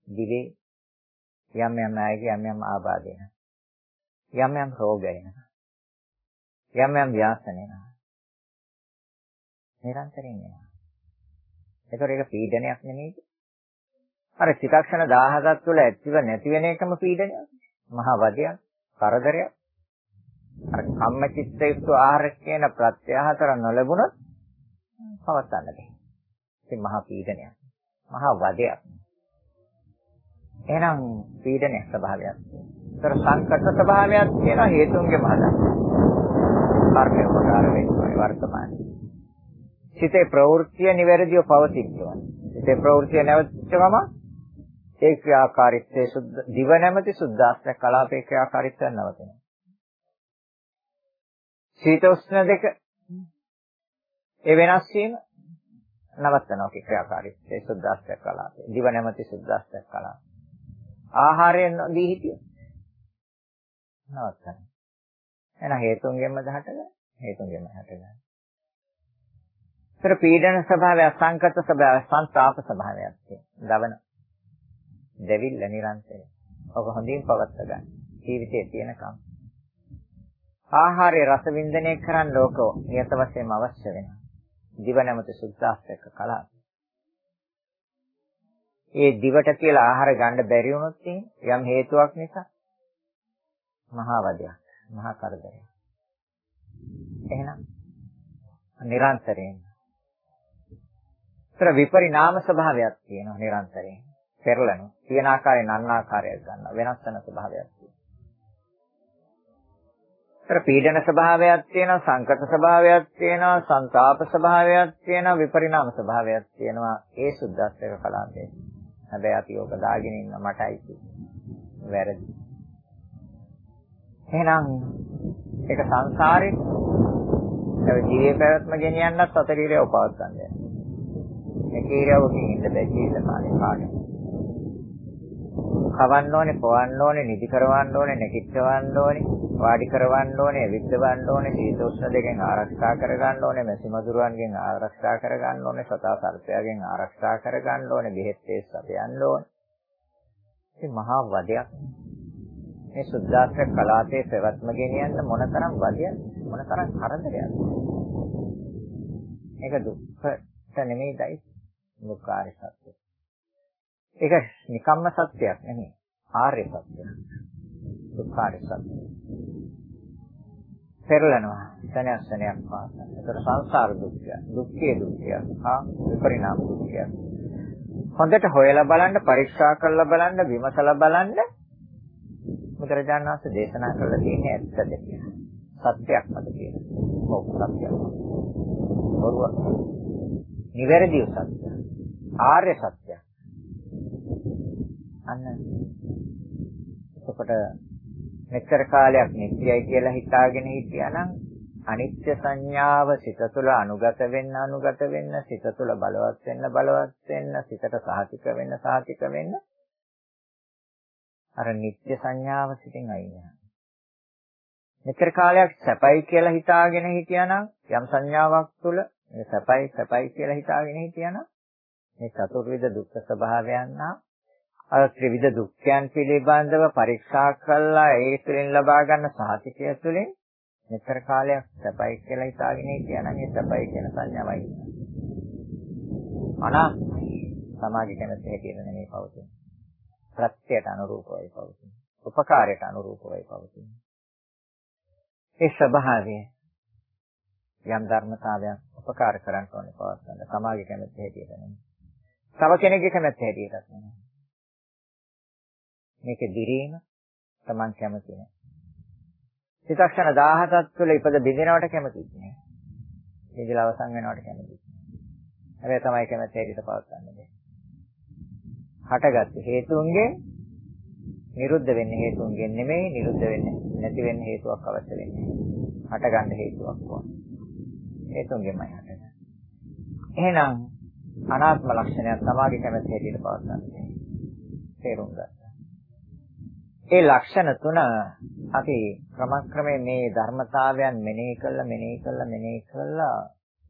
දිවේ යම් යම් අයගේ යම් යම් ආබාධ එනවා. යම් යම් රෝග එනවා. යම් යම් ව්‍යාසන එනවා. නිරන්තරයෙන් එනවා. ඒතකොට ඒක පීඩනයක් නෙමෙයිද? අර චිත්තක්ෂණ 17ක් තුළ ඇතිව නැති වෙන එකම පීඩනයක්. මහා වදයක්, කරදරයක්. අර කම්මචිත්ත යුක්ත ආහාර කියන ප්‍රත්‍යහතර නොලැබුණොත් පවත්න්න බැහැ. ඉතින් මහා පීඩනයක්. මහා වදයක්. එහෙනම් පීඩනයක් ස්වභාවයක්. ඒතර සංකත ස්වභාවයක් කියන හේතුන්ගේ මහදා. කර්මය උපකාර වෙන්නේ වර්තමානයේ. සිතේ ප්‍රවෘත්තිය නිවැරදිව පවතිනවා. සිතේ ප්‍රවෘත්තිය නැවතුනම ඒ ක්‍රියාකාරීත්වයේ සුද්ධ දිව නැමැති සුද්ධාස්ත්‍ර කලාපේ ක්‍රියාකාරීත්වය නවතිනවා. සීත උෂ්ණ දෙක ඒ වෙනස් වීම නවත්තනවා ක්‍රියාකාරීත්වයේ සුද්ධාස්ත්‍ර කලාපේ. දිව නැමැති සුද්ධාස්ත්‍ර කලාපේ. ආහාරයෙන් දී හිටියොත් නවත්තනවා. එහෙනම් හේතුන්ගෙන්ම දහටද හේතුන්ගෙන්ම හටගන්න. ඒතර පීඩන ස්වභාවය සංකත ස්වභාවය සංతాප ස්වභාවයක් තියෙනවා. දවන දෙවිල්ල නිරන්තරය. ඔබ හොඳින් පවත්වා ගන්න. ජීවිතයේ තියෙනකම්. ආහාරයේ රස වින්දනය කරන්න ලෝකෝ නියත වශයෙන්ම අවශ්‍ය වෙනවා. දිව නැමත සුද්ධාස්තක කලාව. ඒ දිවට කියලා ආහාර ගන්න බැරි වුණොත් යම් හේතුවක් නිසා මහා වදයක්, මහා කරදරයක්. එහෙනම් නිරන්තරයෙන්. ඒතර විපරිණාම ස්වභාවයක් තියෙනවා නිරන්තරයෙන්. පෙරලන. තියෙන ආකාරයෙන් අන්න ආකාරයක් ගන්නවා. වෙනස් වෙන ස්වභාවයක් තියෙනවා. ඒතර පීඩන ස්වභාවයක් තියෙනවා, සංකත ස්වභාවයක් තියෙනවා, සංతాප ස්වභාවයක් තියෙනවා, විපරිණාම ස්වභාවයක් තියෙනවා. ඒ සුද්ධාස්තක කලාපේ. හැබැයි අපි ඕක දාගෙන ඉන්න මටයි වැරදි. එහෙනම් ඒක සංසාරේ ඒ ජීවේ පැවැත්ම ගෙනියන්නත් සතර ඉරියව් පවත්වන්න. මේ ඉරියව්වකින් ඉන්න බැහැ ජීවිත කාලේ කාටද? කවන්න ඕනේ, පොවන්න ඕනේ, නිදි කරවන්න ඕනේ, නැකිටවන්න ඕනේ, වාඩි කරවන්න ඕනේ, විද්දවන්න ඕනේ, සීතෝෂ්ණ දෙකෙන් ආරක්ෂා කරගන්න ඕනේ, මැසි මදුරුවන්ගෙන් ආරක්ෂා කරගන්න ඕනේ, සතා සර්පයාගෙන් ආරක්ෂා කරගන්න ඕනේ, බෙහෙත් තේස් අපයන්න ඕනේ. මේ මහා වදයක්. මේ සුද්ධාස්ත්‍ර කලාපේ පැවැත්ම ගෙනියන්න මොනතරම් වදයක්, මොනතරම් කරදරයක්ද? මේක දුක්ඛට නෙමෙයිදයි දුක්ඛාරය සත්‍යය. ඒක නිකම්ම සත්‍යයක් නෙමෙයි. ආර්ය සත්‍යයක්. දුක්ඛාරය සත්‍යය. පෙරලනවා. සනයක් සනයක් පාසා. ඒතර සංසාර දුක්ඛය. දුක්ඛේ දුක්ඛය. හා විපරිණාම දුක්ඛය. හොඳට හොයලා බලන්න, පරීක්ෂා කරලා බලන්න, විමසලා බලන්න. බුදුරජාණන් වහන්සේ දේශනා කළා තියෙන්නේ ඇත්තද කියලා. සත්‍යයක් මත කියලා. ඔව් සත්‍යයක්. බොරුවක්. නිවැරදි සත්‍ය. ආර්ය සත්‍යයක්. අන්න එතකොට මෙච්චර කාලයක් නිත්‍යයි කියලා හිතාගෙන හිටියානම් අනිත්‍ය සංඥාව සිත තුළ අනුගත වෙන්න අනුගත වෙන්න සිත තුළ බලවත් වෙන්න බලවත් වෙන්න සිතට සාහිතික වෙන්න සාහිතික වෙන්න අර නිත්‍ය සංඥාව සිටින් අයින් වෙනවා. මෙච්චර කාලයක් සැපයි කියලා හිතාගෙන හිටියානම් යම් සංඥාවක් තුළ මේ සැපයි සැපයි කියලා හිතාගෙන හිටියානම් මේ චතුර්විධ දුක්ඛ ස්වභාවයන් නම් අර ත්‍රිවිධ දුක්ඛයන් පිළිබඳව පරීක්ෂා කළා ඒ තුළින් ලබා ගන්න සාහිතිකය තුළින් මෙතර කාලයක් සැපයි කියලා හිතාගෙන හිටියානම් ඒ සැපයි කියන සංඥාවයි. අනාත්මයි. සමාජ කැමැත්ත හැටියට නෙමෙයි පවතින. ප්‍රත්‍යයට අනුරූපවයි පවතින. උපකාරයට අනුරූපවයි පවතින. ඒ ස්වභාවය යම් ධර්මතාවයක් උපකාර කරන්න ඕනේ පවත්වන්න. සමාගයේ කැමැත්ත හැටියට නෙමෙයි. තව කෙනෙක්ගේ කැමැත්ත හැටියටත් නෙමෙයි. මේක දිරීම Taman කැමති නෑ. චිත්තක්ෂණ 17ක් තුළ ඉපද බිඳිනවට කැමතිත් නෑ. බිඳිලා අවසන් වෙනවට කැමතිත් නෑ. හැබැයි තමයි කැමැත්ත හැටියට පවත්වන්න බෑ. හටගත්තු හේතුන්ගෙන් නිරුද්ධ වෙන්නේ හේතුන්ගෙන් නෙමෙයි නිරුද්ධ වෙන්නේ නැති වෙන්න හේතුවක් අවශ්‍ය වෙන්නේ. හටගන්න හේතුවක් ඕන. හේතුන්ගෙන්මයි හටගන්නේ. එහෙනම් අනාත්ම ලක්ෂණයක් තමාගේ කැමැත්ත හැටියට පවත්වන්නේ. තේරුම් ගන්න. ඒ ලක්ෂණ තුන අපි ක්‍රමක්‍රමයෙන් මේ ධර්මතාවයන් මෙනෙහි කළා මෙනෙහි කළා මෙනෙහි කළා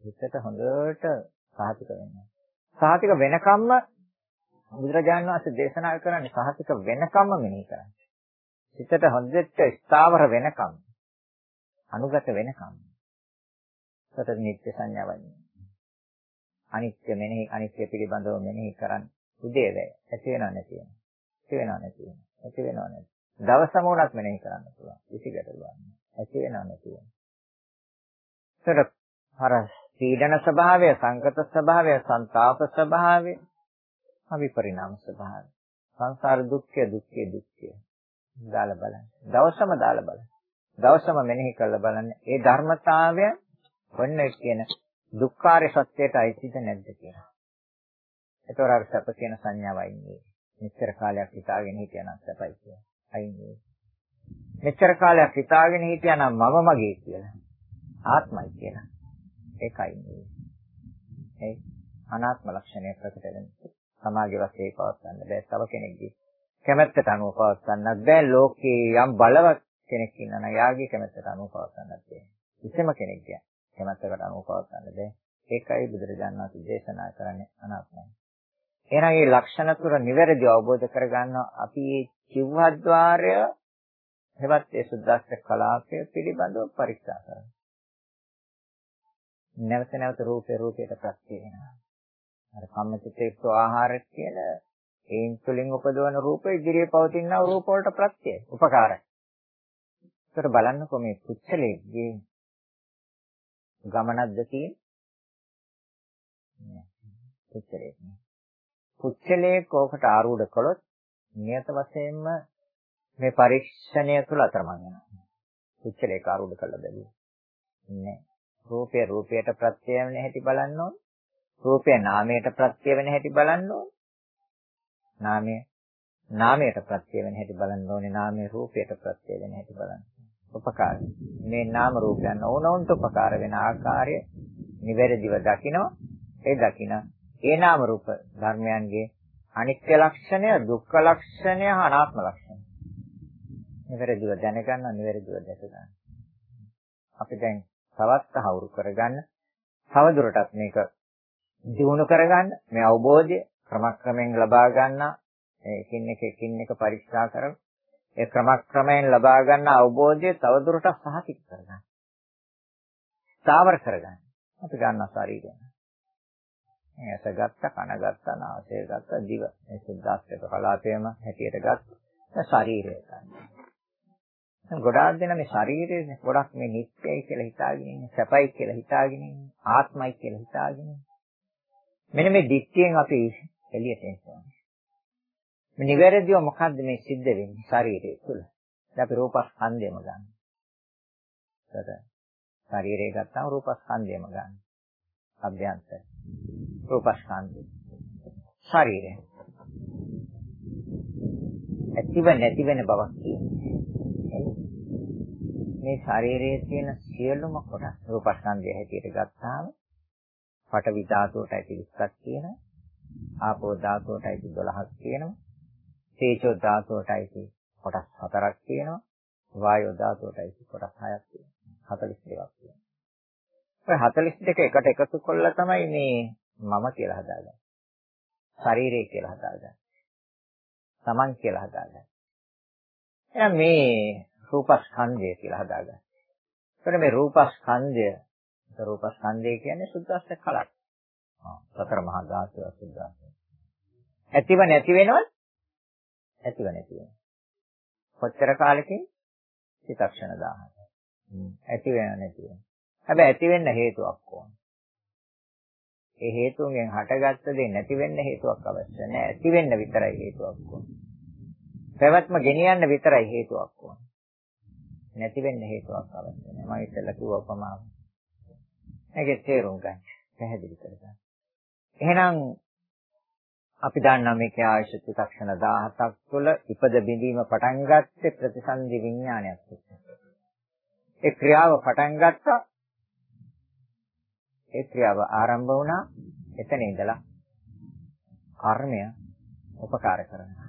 හිතට හොඳට සාහිතික වෙනවා. සාහිතික වෙනකම්ම බුදුරජාණන් වහන්සේ දේශනා කරන්නේ සාහිතික වෙනකම්ම මෙනෙහි කරන්න. හිතට හොඳට ස්ථාවර වෙනකම් අනුගත වෙනකම් සතර නිත්‍ය සංඥාවයි අනිත්‍ය මෙනෙහි අනිත්‍ය පිළිබඳව මෙනෙහි කරන් උදේ වේ ඇති වෙනව නැති වෙනව ඇති වෙනව නැති වෙනව ඇති වෙනව නැති දවසම උනත් මෙනෙහි කරන්න පුළුවන් විසිකටලුවන් ඇති වෙනව නැති වෙනව ඒතර අර පීඩන ස්වභාවය සංකත ස්වභාවය සංతాප ස්වභාවය අවිපරිණාම ස්වභාවය සංසාර දුක්ඛය දුක්ඛය දුක්ඛය දාලා බලන්න. දවසම දාලා බලන්න. දවසම මෙනෙහි කරලා බලන්න. ඒ ධර්මතාවය වන්න කියන දුක්ඛාරය සත්‍යයට අයිතිද නැද්ද කියලා. ඒතොර අර සැප කියන සංඥාව අයින්නේ. මෙච්චර කාලයක් හිතාගෙන හිටියනම් සැපයි කියලා. අයින්නේ. මෙච්චර කාලයක් හිතාගෙන හිටියනම් මම මගේ කියලා. ආත්මයි කියලා. ඒකයි නේ. ඒ අනාත්ම ලක්ෂණය ප්‍රකට වෙන සමාගයේ වශයෙන් පවත්වන්න බෑ. තව කෙනෙක්ගේ කැමැත්තට අනුව පවත්වන්නත් බෑ ලෝකේ යම් බලවත් කෙනෙක් ඉන්නා නම් යාගේ කැමැත්තට අනුව පවත්වන්නත් බෑ කිසිම කෙනෙක්ගේ කැමැත්තකට අනුව පවත්වන්න බෑ ඒකයි බුදුරජාණන් වහන්සේ දේශනා කරන්නේ අනාත්මයි එහෙනම් මේ ලක්ෂණ තුර නිවැරදිව අවබෝධ කරගන්න අපි මේ චිව්වද්්වාරය හෙවත් ඒ සුද්දාස්ත්‍ර කලාපය පිළිබඳව පරීක්ෂා කරනවා නැවත නැවත රූපේ රූපයට ප්‍රත්‍ය වෙනවා අර කම්මචිත්තේක්ෂ ආහාර කියන ඒන් තුලින් උපදවන රූප ඉදිරියේ පවතින රූප වලට ප්‍රත්‍යය උපකාරයි. ඒකට බලන්නකො මේ පුච්චලේගේ ගමනක්ද තියෙන්නේ. පුච්චලේ. පුච්චලේ කෝකට ආරූඪ කළොත් නියත වශයෙන්ම මේ පරීක්ෂණය තුළ අතරමං වෙනවා. පුච්චලේ ආරූඪ කළා බැලුවා. නෑ. රූපය රූපයට ප්‍රත්‍ය වෙන හැටි බලන්න ඕන. රූපය නාමයට ප්‍රත්‍ය වෙන හැටි බලන්න ඕන. නාමය නාමයට ප්‍රත්‍ය වෙන හැටි බලන්න ඕනේ නාමයේ රූපයට ප්‍රත්‍ය වෙන හැටි බලන්න. උපකාරය. මේ නාම රූපයන් ඕනොන්ට උපකාර වෙන ආකාරය නිවැරදිව දකිනවා. ඒ දකින ඒ නාම රූප ධර්මයන්ගේ අනිත්‍ය ලක්ෂණය, දුක්ඛ ලක්ෂණය, අනාත්ම ලක්ෂණය. නිවැරදිව දැනගන්න, නිවැරදිව දැක ගන්න. අපි දැන් තවත් අහුරු කරගන්න, තවදුරටත් මේක දියුණු කරගන්න, මේ අවබෝධය ක්‍රමක්‍රමයෙන් ලබා ගන්න එකින් එක එකින් එක පරීක්ෂා කරන ඒ ක්‍රමක්‍රමයෙන් ලබා ගන්න අවබෝධය තවදුරටත් සහතික කරගන්න. ස්ථාවර කරගන්න. අපි ගන්න ශරීරය. ඇස ගත්ත, කන ගත්ත, නාසය ගත්ත, දිව. මේ සුද්දාස්ත්‍රක කලාපයම හැටියට ගත්ත ශරීරය ගන්න. ගොඩාක් දෙනා මේ ශරීරය ගොඩක් මේ නිත්‍යයි කියලා හිතාගෙන ඉන්නේ, සැපයි කියලා හිතාගෙන ඉන්නේ, ආත්මයි කියලා හිතාගෙන ඉන්නේ. මෙන්න මේ දික්තියෙන් අපි එළියට එනවා. මේ නිවැරදිව මොකද්ද මේ සිද්ධ වෙන්නේ ශරීරය තුළ? දැන් අපි රූපස්කන්ධයම ගන්න. ඒතර ශරීරය ගත්තාම රූපස්කන්ධයම ගන්න. අභ්‍යන්තර. රූපස්කන්ධය. ශරීරය. ඇතිව නැති වෙන බවක් තියෙනවා. මේ ශරීරයේ තියෙන සියලුම කොටස් රූපස්කන්ධය හැටියට ගත්තාම පඨවි ධාතුවට ඇති 20ක් තියෙනවා. ආපෝ ධාතුවට අයිති 12ක් තියෙනවා. තේජෝ ධාතුවට අයිති කොටස් 4ක් තියෙනවා. වායෝ ධාතුවට අයිති කොටස් 6ක් තියෙනවා. 42ක් තියෙනවා. ඔය 42 එකට එකතු කළා තමයි මේ මම කියලා හදාගන්නේ. ශරීරය කියලා හදාගන්නේ. Taman කියලා හදාගන්නේ. එහෙනම් මේ රූපස්කන්ධය කියලා හදාගන්නේ. එතකොට මේ රූපස්කන්ධය රූපස්කන්ධය කියන්නේ සුද්දාස්ස කලක්. සතර මහා ධාතු අසුද්ධා. ඇතිව නැති වෙනවද? ඇතිව නැති වෙනවා. කොච්චර කාලෙකින්? චිතක්ෂණ 1000. ඇති වෙනව නැති වෙනව. හැබැයි ඇති වෙන්න හේතුවක් ඕන. ඒ හේතුන්ගෙන් හටගත්ත දේ නැති වෙන්න හේතුවක් අවශ්‍ය නැහැ. ඇති වෙන්න විතරයි හේතුවක් ඕන. පැවැත්ම ගෙනියන්න විතරයි හේතුවක් ඕන. නැති වෙන්න හේතුවක් අවශ්‍ය නැහැ. මම ඉස්සෙල්ලා කිව්ව උපමාව. ඒකේ තේරුම් ගන්න. පැහැදිලි කරගන්න. එහෙනම් අපි දන්නා මේකේ ආයශ චිත්තක්ෂණ 17ක් තුළ ඉපද බිඳීම පටන් ගත්තේ ප්‍රතිසන්දි විඥානයක් එක්ක. ඒ ක්‍රියාව පටන් ගත්තා. ඒ ක්‍රියාව ආරම්භ වුණා. එතන ඉඳලා කර්මය උපකාර කරනවා.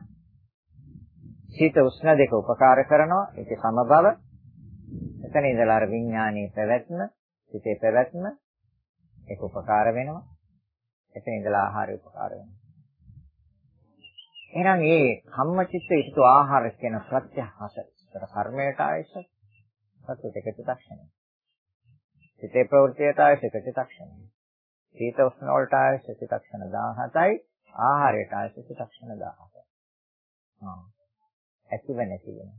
සීත උෂ්ණ දෙක උපකාර කරනවා. ඒකේ සමබව. එතන ඉඳලා අර විඥානයේ පැවැත්ම, සිතේ පැවැත්ම ඒක උපකාර වෙනවා. එතන ඉඳලා ආහාරය උපකාර වෙනවා. එහෙනම් මේ කම්මචිත්ත ඊට ආහාර කියන ප්‍රත්‍යහස. ඒතර කර්මයට ආයස සතුට එක චිත්තක්ෂණය. සිතේ ප්‍රවෘත්තියට ආයස එක චිත්තක්ෂණය. සීත උෂ්ණ වලට ආයස චිත්තක්ෂණ 17යි ආහාරයට ආයස චිත්තක්ෂණ 17යි. ආ. ඇතිව නැති වෙන.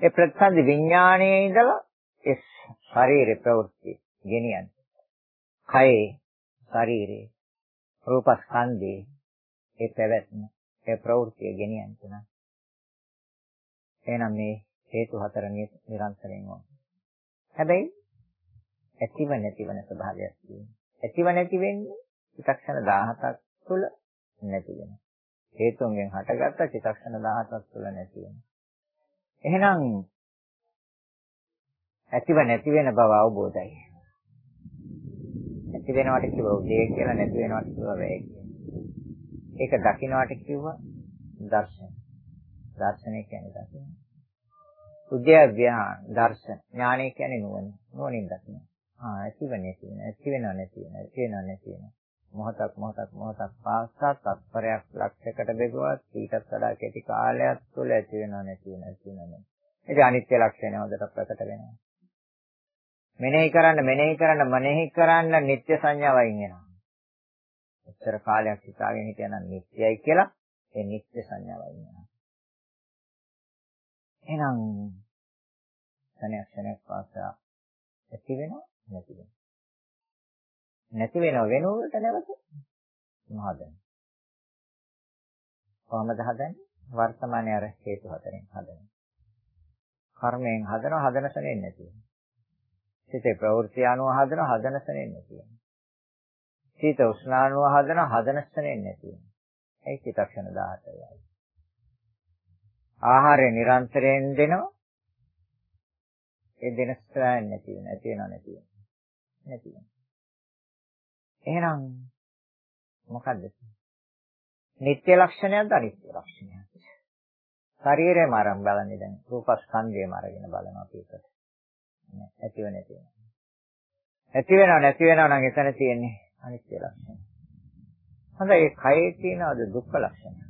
ඒ ප්‍රතිසන්දි විඥානයේ ඉඳලා ඒ ශරීරේ ප්‍රවෘත්ති ගෙනියන්නේ. කයේ ශරීරේ රූපස්කන්ධේ ඒ පැවැත්ම ඒ ප්‍රවෘත්තිය ගෙනියන්න නම් එහෙනම් මේ හේතු හතර නිරන්තරයෙන් ඕන. හැබැයි ඇතිව නැතිවන ස්වභාවයක් තියෙනවා. ඇතිව නැති වෙන්නේ චිත්තක්ෂණ 17ක් තුළ නැති වෙනවා. හේතුන්ගෙන් හටගත්ත චිත්තක්ෂණ 17ක් තුළ නැති වෙනවා. එහෙනම් ඇතිව නැති වෙන බව අවබෝධයි. ඇති වෙනවට කිව්ව උදේ කියලා නැති වෙනවට කිව්ව වේ ඒක දකින්නට කිව්වා දර්ශන. දර්ශනය කියන්නේ දකින්න. උද්‍යව්‍යාන දර්ශන. ඥානය කියන්නේ නුවණ. නුවණින් දකින්න. ආ ඇතිව නැති වෙන. ඇති වෙනව නැති වෙන. ඇති වෙනව නැති වෙන. මොහොතක් මොහොතක් මොහොතක් පාසා තත්පරයක් ලක්ෂයකට බෙදුවත් ඊටත් වඩා කෙටි කාලයක් තුළ ඇති වෙනව නැති වෙන ඇති වෙනව. ඒක අනිත්‍ය ලක්ෂණය හොඳට ප්‍රකට වෙනවා. මෙනෙහි කරන්න මෙනෙහි කරන්න මනෙහි කරන්න නිත්‍ය සංඥාවයින් එනවා. එච්චර කාලයක් හිතාගෙන හිටියනම් නිත්‍යයි කියලා ඒ නිත්‍ය සංඥාවයින් එනවා. එහෙනම් ක්ෂණයක් ක්ෂණයක් පාසා ඇති වෙනව නැති වෙනව. නැති වෙනව වෙනුවට නැවත මහදන. කොහමද හදන්නේ? වර්තමානයේ අර හේතු හතරෙන් හදනවා. කර්මයෙන් හදනවා හදන සෙනෙන්නේ නැති වෙනවා. සිතේ ප්‍රවෘත්ති අනුව හදන හදන ස්නේ නැති වෙනවා. සීත උෂ්ණානුව හදන හදන ස්නේ නැති වෙනවා. ඒ චිත්තක්ෂණ 18යි. ආහාරය නිරන්තරයෙන් දෙනවා. ඒ දෙන ස්ත්‍රායන් නැති වෙන, නැති වෙනව නැති වෙන. නැති වෙන. එහෙනම් මොකද්ද? නිත්‍ය ලක්ෂණයක්ද අනිත්‍ය ලක්ෂණයක්ද? ශරීරයම ආරම්භ බලන්නේ දැන් රූපස්කන්ධයම අරගෙන බලනවා අපි එකට. ඇතිව නැති වෙනවා. ඇති වෙනව නැති වෙනව නම් එතන තියෙන්නේ අනිත්‍ය ලක්ෂණය. හොඳයි ඒ කයේ තියෙනවද දුක්ඛ ලක්ෂණය?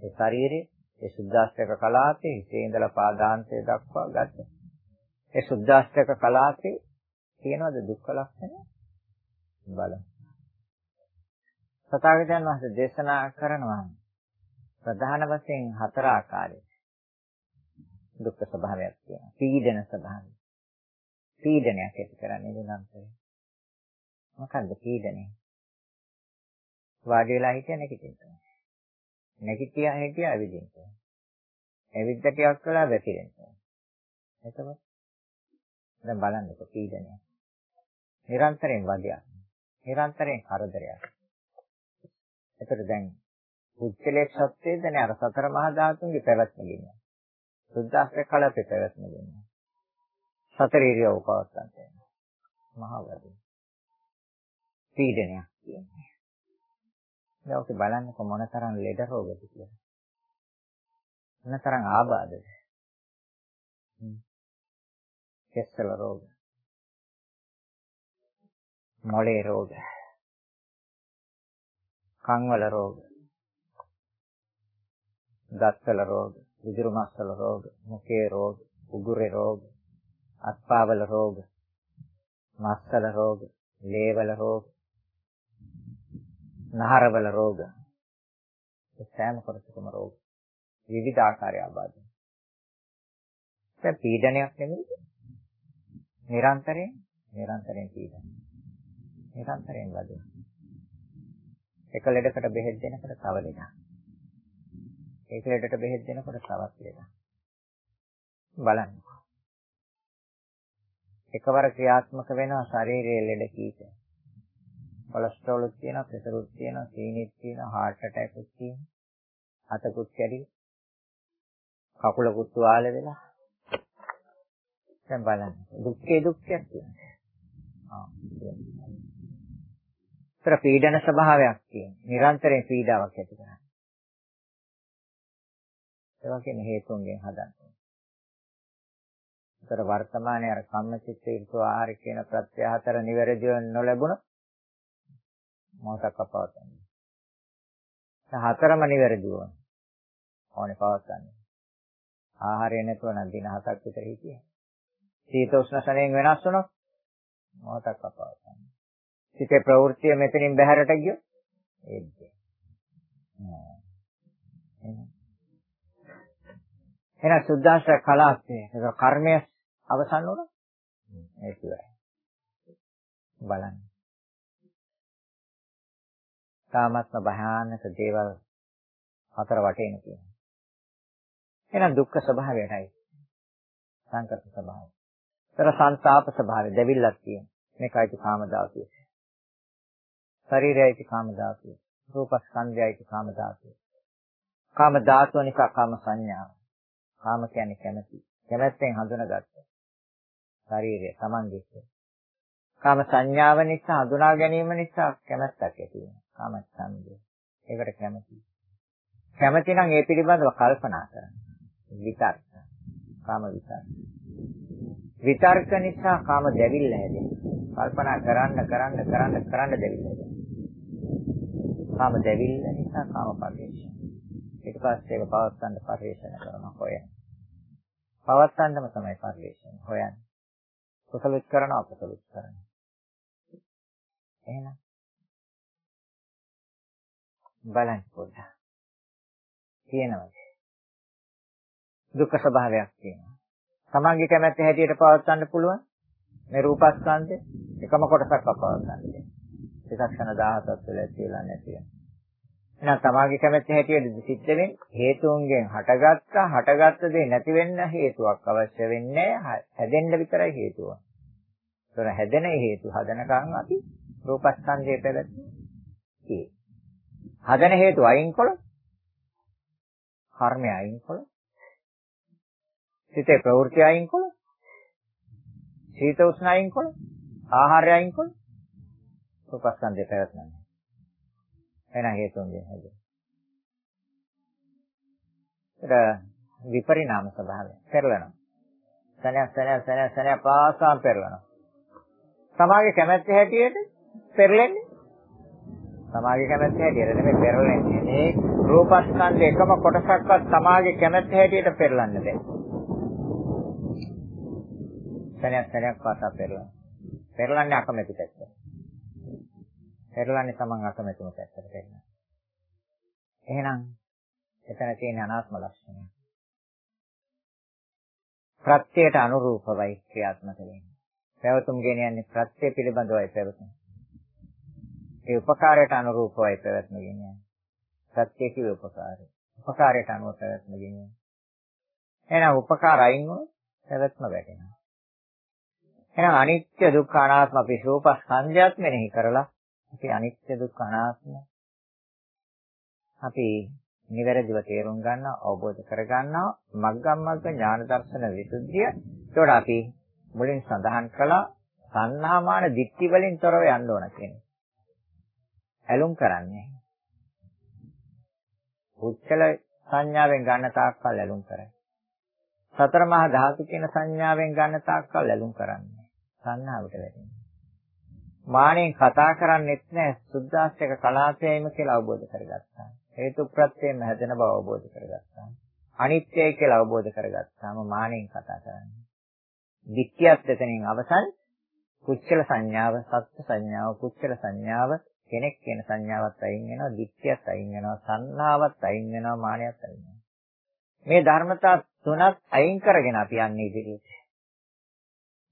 ඒ ශරීරයේ ඒ සුද්ධාස්තක කලාපේ හිතේ ඉඳලා පාදාන්තය දක්වා ගත්ත. ඒ සුද්ධාස්තක කලාපේ තියෙනවද දුක්ඛ ලක්ෂණය? බලමු. සතාගතයන් වහන්සේ දේශනා කරනවා ප්‍රධාන වශයෙන් හතර ආකාරයක දුක්ඛ ස්වභාවයක් තියෙනවා. පීඩන ස්වභාවය. පීඩනයක් ඇති කරන්නේ නිරන්තරයෙන්. මොකන්ද පීඩනය? වාඩි වෙලා හිටිය නැගිටින්න. නැගිටියා හිටියා ඇවිදින්න. ඇවිද්ද ටිකක් කළා වැතිරෙන්න. එතකොට දැන් බලන්නකො පීඩනය. නිරන්තරයෙන් වදයක්. නිරන්තරයෙන් කරදරයක්. එතකොට දැන් පුච්චලේක් සත්‍යයේදනේ අර සතර මහා ධාතුන්ගේ පැවැත්ම කියන්නේ. සුද්ධාස්ත්‍ර කලපේ පැවැත්ම කියන්නේ. සතර ඉරියව් පවත්තන්ට යනවා. මහා වැඩි. පීඩනයක් කියන්නේ. දැන් ඔක බලන්නකො මොනතරම් ලෙඩ රෝගද කියලා. මොනතරම් ආබාධද? කෙස්සල රෝග. මොළේ රෝග. කන්වල රෝග. දත්වල රෝග, විදුරු මස්වල රෝග, මුඛේ රෝග, උගුරේ රෝග, අත්පාවල රෝග, මස්කල රෝග, ලේවල රෝග, නහරවල රෝග. සෑම කොටසකම රෝග. විවිධ ආකාරය ආබාධ. දැන් පීඩනයක් නෙමෙයි. නිරන්තරයෙන් නිරන්තරයෙන් පීඩන. නිරන්තරයෙන් වදින. එක ලෙඩකට බෙහෙත් දෙනකොට තව ලෙඩක්. ඒක ලෙඩට බෙහෙත් දෙනකොට තවත් ලෙඩක්. බලන්න. එකවර ක්‍රියාත්මක වෙනවා ශරීරයේ ලෙඩ කීපයක්. කොලෙස්ටරෝලුත් තියෙනවා, ප්‍රෙෂරුත් තියෙනවා, සීනිත් තියෙනවා, heart attack උත් තියෙනවා. අතකුත් කැඩිලා. කකුලකුත් වාල වෙලා. දැන් බලන්න. දුක්ඛේ දුක්ඛයක් තියෙනවා. ආ. ඒතර පීඩන ස්වභාවයක් තියෙනවා. නිරන්තරයෙන් පීඩාවක් ඇති කරනවා. ඒ වගේම හේතුන්ගෙන් හදන්නේ. ඒතර වර්තමානයේ අර කම්මචිත්ත ඍතු ආහාර කියන ප්‍රත්‍ය හතර නිවැරදිව නොලැබුණොත් මොහොතක් අපවතන්නේ. හතරම නිවැරදිව ඕනේ පවත්න්නේ. ආහාරය නැතුව නම් දින හතක් විතර හිටියේ. සීත උෂ්ණ ශරණයෙන් වෙනස් වුණොත් මොහොතක් අපවතන්නේ. සිතේ ප්‍රවෘත්තිය මෙතනින් බැහැරට ගියොත් ඒත්. එහෙනම් සුද්දාශ්‍රය කලාපේ ඒක කර්මය අවසන් වුණා ඒක ඉවරයි බලන්න තාමත්ම භයානක දේවල් හතර වටේන තියෙනවා එහෙනම් දුක්ඛ ස්වභාවයයි සංකත ස්වභාවය. ତර සංతాප ස්වභාවය දෙවිල්ලක් තියෙන. මේකයි කාම ධාතුව. ශරීරයයි කාම ධාතුව. රූපස්කන්ධයයි කාම ධාතුව. කාම ධාතුව නිසා කාම සංඥාව. කාම කියන්නේ කැමැති. කැමැත්තෙන් හඳුනාගත්ත. ශරීරය Tamange. කාම සංඥාව නිසා හඳුනා ගැනීම නිසා කැමැත්තක් ඇති වෙනවා. කාම ඡන්දය. ඒකට කැමැති. කැමැති නම් ඒ පිළිබඳව කල්පනා කරන්න. විතර්ක. කාම විතර්ක. විතර්ක නිසා කාම දැවිල්ල හැදෙනවා. කල්පනා කරන්න කරන්න කරන්න කරන්න දැවිල්ල හැදෙනවා. කාම දැවිල්ල නිසා කාම පරිේශන. ඊට පස්සේ ඒක පවත්තන්න පරිේශන කරනවා හොයන. පවත්තන්නම තමයි පරිේශන හොයන්නේ. කුසලුත් කරනවා අකුසලුත් කරනවා. එහෙනම් බලන්න පොඩ්ඩක්. තියෙනවද? දුක්ඛ ස්වභාවයක් තියෙනවා. තමන්ගේ කැමැත්ත හැටියට පවත්වන්න පුළුවන්. මේ රූපස්කන්ධය එකම කොටසක් අපවත්වන්න. විචක්ෂණ 17ක් තුළ ඇතිලා නැති වෙනවා. එහෙනම් තමාගේ කැමැත්ත හැටියට සිද්ධ වෙන්නේ හේතුන්ගෙන් හටගත්තා හටගත්ත දේ නැති වෙන්න හේතුවක් අවශ්‍ය වෙන්නේ හැදෙන්න විතරයි හේතුව. ඒතර හැදෙන හේතු හදනකම් අපි රූපස්කන්ධයේ පැවැත්මේ හදන හේතු අයින් කළොත් කර්මය අයින් කළොත් සිතේ ප්‍රවෘත්ති අයින් කළොත් සීත උෂ්ණ අයින් කළොත් ආහාරය අයින් කළොත් රූපස්කන්ධය පැවැත්මන්නේ එහෙනම් හේතුන්ගෙන් හැදෙන. ඒක විපරිණාම ස්වභාවය. පෙරලනවා. සනය සනය සනය සනය පාසාම් පෙරලනවා. සමාගේ කැමැත්ත හැටියට පෙරලෙන්නේ. සමාගේ කැමැත්ත හැටියට නෙමෙයි පෙරලෙන්නේ. මේ රූපස්කන්ධ එකම කොටසක්වත් සමාගේ කැමැත්ත හැටියට පෙරලන්න බෑ. සනය සනයක් පාසා පෙරලනවා. පෙරලන්නේ අකමැති පැත්ත. පෙරලන්නේ Taman අකමැතිම පැත්තට පෙරලන. එහෙනම් එතන තියෙන අනාත්ම ලක්ෂණය. ප්‍රත්‍යයට අනුරූපවයි ක්‍රියාත්මක වෙන්නේ. පැවතුම් ගෙනියන්නේ ප්‍රත්‍ය පිළිබඳවයි පැවතුම්. ඒ උපකාරයට අනුරූපවයි පැවැත්ම ගෙනියන්නේ. ප්‍රත්‍ය කිව්ව උපකාරය. උපකාරයට අනුව පැවැත්ම ගෙනියන්නේ. එහෙනම් උපකාර අයින් වුණොත් පැවැත්ම වැටෙනවා. එහෙනම් අනිත්‍ය දුක්ඛ අනාත්ම අපි රූපස්කන්ධයත් මෙනෙහි කරලා අපි අනිත්‍ය දුක්ඛ අනාත්ම අපි නිවැරදිව තේරුම් ගන්නවා අවබෝධ කර ගන්නවා මග්ගමග්ග ඥාන දර්ශන විසුද්ධිය. ඒකට අපි මුලින් සඳහන් කළා සංනාමාන දික්ටි වලින් තොරව යන්න ඕන කියන්නේ ඇලුම් කරන්නේ. උච්චල සංඥාවෙන් ගන්න තාක්කල් ඇලුම් කරයි සතර මහා ධාතු කියන සංඥාවෙන් ගන්න තාක්කල් ඇලුම් කරන්නේ. සංහාවට වැටෙනවා මාණයෙන් කතා කරන්නේත් නැහැ සුද්දාස්තික කලාපයයිම කියලා අවබෝධ කරගත්තා. හේතු ප්‍රත්‍යයෙන් හැදෙන බව අවබෝධ කරගත්තා. අනිත්‍යයි කියලා අවබෝධ කරගත්තාම මාණයෙන් කතා කරන්නේ. දික්කියත් එතනින් අවසන් කුච්චල සංඥාව, සත්‍ය සංඥාව, කුච්චල සංඥාව කෙනෙක් කියන සංඥාවත් අයින් වෙනවා, දික්කියත් අයින් වෙනවා, සංහාවත් අයින් වෙනවා, මානයත් අයින් වෙනවා. මේ ධර්මතා තුනක් අයින් කරගෙන අපි යන්නේ ඉදිරියට.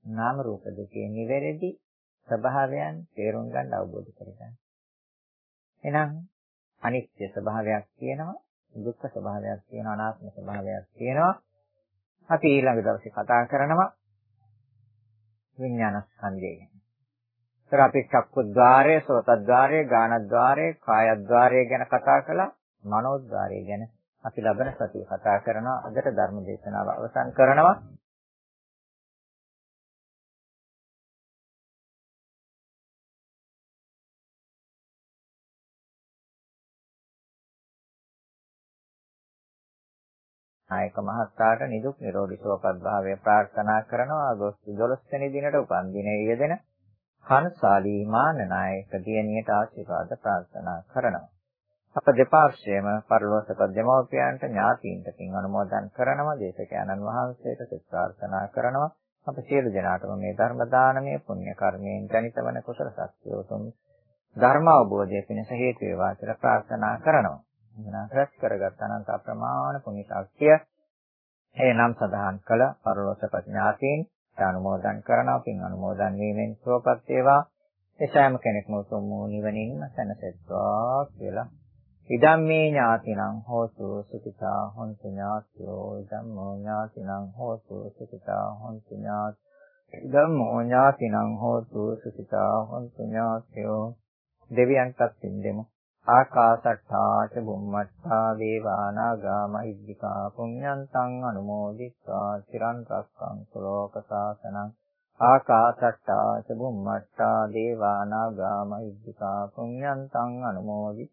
නාම රූප දෙකේ නිවැරදි ස්වභාවයන් තේරුම් ගන්න අවබෝධ කරගන්න. එහෙනම් අනිත්‍ය ස්වභාවයක් තියෙනවා, දුක්ඛ ස්වභාවයක් තියෙනවා, අනාත්ම ස්වභාවයක් තියෙනවා. අපි ඊළඟ දවසේ කතා කරනවා විඥාන ස්කන්ධය ගැන. ඒතර අපි චක්කුද්්වාරය, සෝතද්්වාරය, ගානද්්වාරය, කායද්්වාරය ගැන කතා කළා, මනෝද්්වාරය ගැන අපි ලබන සතිය කතා කරනවා. අදට ධර්ම දේශනාව අවසන් කරනවා. නායක මහතාට නිදුක් නිරෝගී සුවපත් භාවය ප්‍රාර්ථනා කරනවා අගෝස්තු 12 වෙනි දිනට උපන් දිනයේ යෙදෙන කන්සාලී මානනායක දියණියට ආශිර්වාද ප්‍රාර්ථනා කරනවා. අප දෙපාර්ශ්වයේම පරිලෝසක දෙමෝපියන්ට ඥාතීන්ට පින් අනුමෝදන් කරනවා දේශකයන්න් වහන්සේට සිත ප්‍රාර්ථනා කරනවා. අප සියලු දෙනාටම මේ ධර්ම දානමය පුණ්‍ය කර්මයෙන් ජනිත වන කුසල ශක්තිය උතුම් ධර්ම අවබෝධය පිණිස හේතු වේවා කියලා ප්‍රාර්ථනා කරනවා. එහෙනම් රැස් කරගත් අනන්ත අප්‍රමාණ පුණ්‍ය ශක්තිය එනම් සඳහන් කළ පරලෝක ප්‍රඥාතීන් අනුමෝදන් කරනවා. පින් අනුමෝදන් වීමෙන් සුවපත් වේවා. ඒ සෑම කෙනෙක්ම උතුම් වූ නිවනින්ම සැනසෙත්වා කියලා. ඉදම්මේ ඥාතිනං හෝතු සුඛිතා හොන්තු ඥාතියෝ. ඉදම්මෝ ඥාතිනං හෝතු සුඛිතා හොන්තු ඥාති ඉදම්මෝ ඥාතිනං හෝතු සුඛිතා හොන්තු ඥාතියෝ. දෙවියන්ටත් පින් ආකාසට්ඨා ච බුම්මට්ඨා දේවානාගා මහිද්దికා පුඤ්ඤන්තං අනුමෝදිත්වා චිරන් රැක්කන්තු ලෝක සාසනං ආකාසට්ඨා ච බුම්මට්ඨා දේවානාගා මහිද්దికා පුඤ්ඤන්තං අනුමෝදි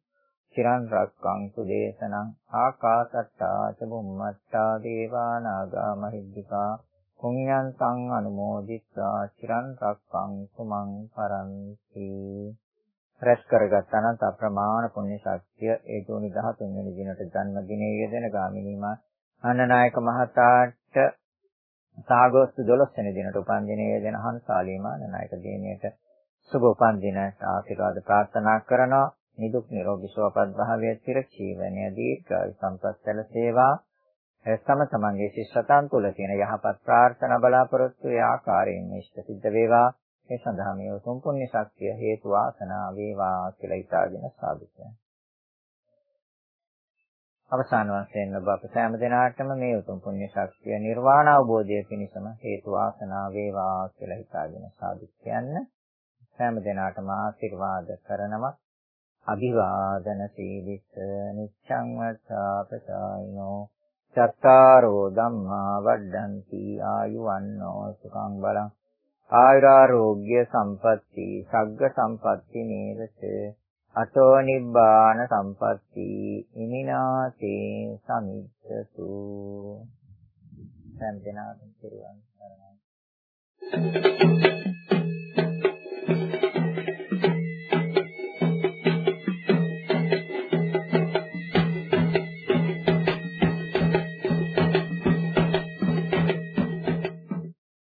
චිරන් රැක්කන්තු දේශනං ආකාසට්ඨා ච බුම්මට්ඨා දේවානාගා මහිද්దికා පුඤ්ඤන්තං අනුමෝදිත්වා චිරන් රැක්කන්තු මං පරන්ති රැස් කරගත් අනන්ත අප්‍රමාණ පුණ්‍ය ශක්තිය ඒ ජූනි 13 වෙනි දිනට ජන්මදිනයේ යෙදෙන ගාමිණී මා අනනායක මහතාට සාගෝස්තු 12 වෙනි දිනට උපන් දිනයේ යෙදෙන හංසාලී මා අනනායක දිනයට සුබ උපන් දිනට ආශිර්වාද ප්‍රාර්ථනා කරනවා. නිදුක් නිරෝගී සුවපත් භාවය චිර ජීවනය දීර්ඝායු සම්පත් සැලසේවා තම තමන්ගේ ශිෂ්‍යතන් තුළ තියෙන යහපත් ප්‍රාර්ථනා බලාපොරොත්තු ඒ ආකාරයෙන් ඉෂ්ට සිද්ධ වේවා. ඒ සඳහා මේ උතුම් පුණ්‍ය ශක්තිය හේතු වාසනා වේවා කියලා ඉතාලගෙන සාදුකය. අවසාන වශයෙන් ඔබ අප සෑම දිනාටම මේ උතුම් පුණ්‍ය ශක්තිය නිර්වාණ අවබෝධය පිණිසම හේතු වාසනා වේවා කියලා හිතාගෙන සාදු කියන්න. සෑම දිනාටම ආශිර්වාද කරනවා. අභිවාදන සීලිස නිච්ඡං වත්තාපසායිනෝ චත්තාරෝ ධම්මා වඩ්ඩಂತಿ ආයුවන්නෝ සුඛං බලං ආයුරාෝග්‍ය සම්පatti සග්ග සම්පatti නේරස අතෝ නිබ්බාන සම්පatti ඉමිනාතේ සමිච්ඡතු. සම්දෙනාට පිරුවන් කරනවා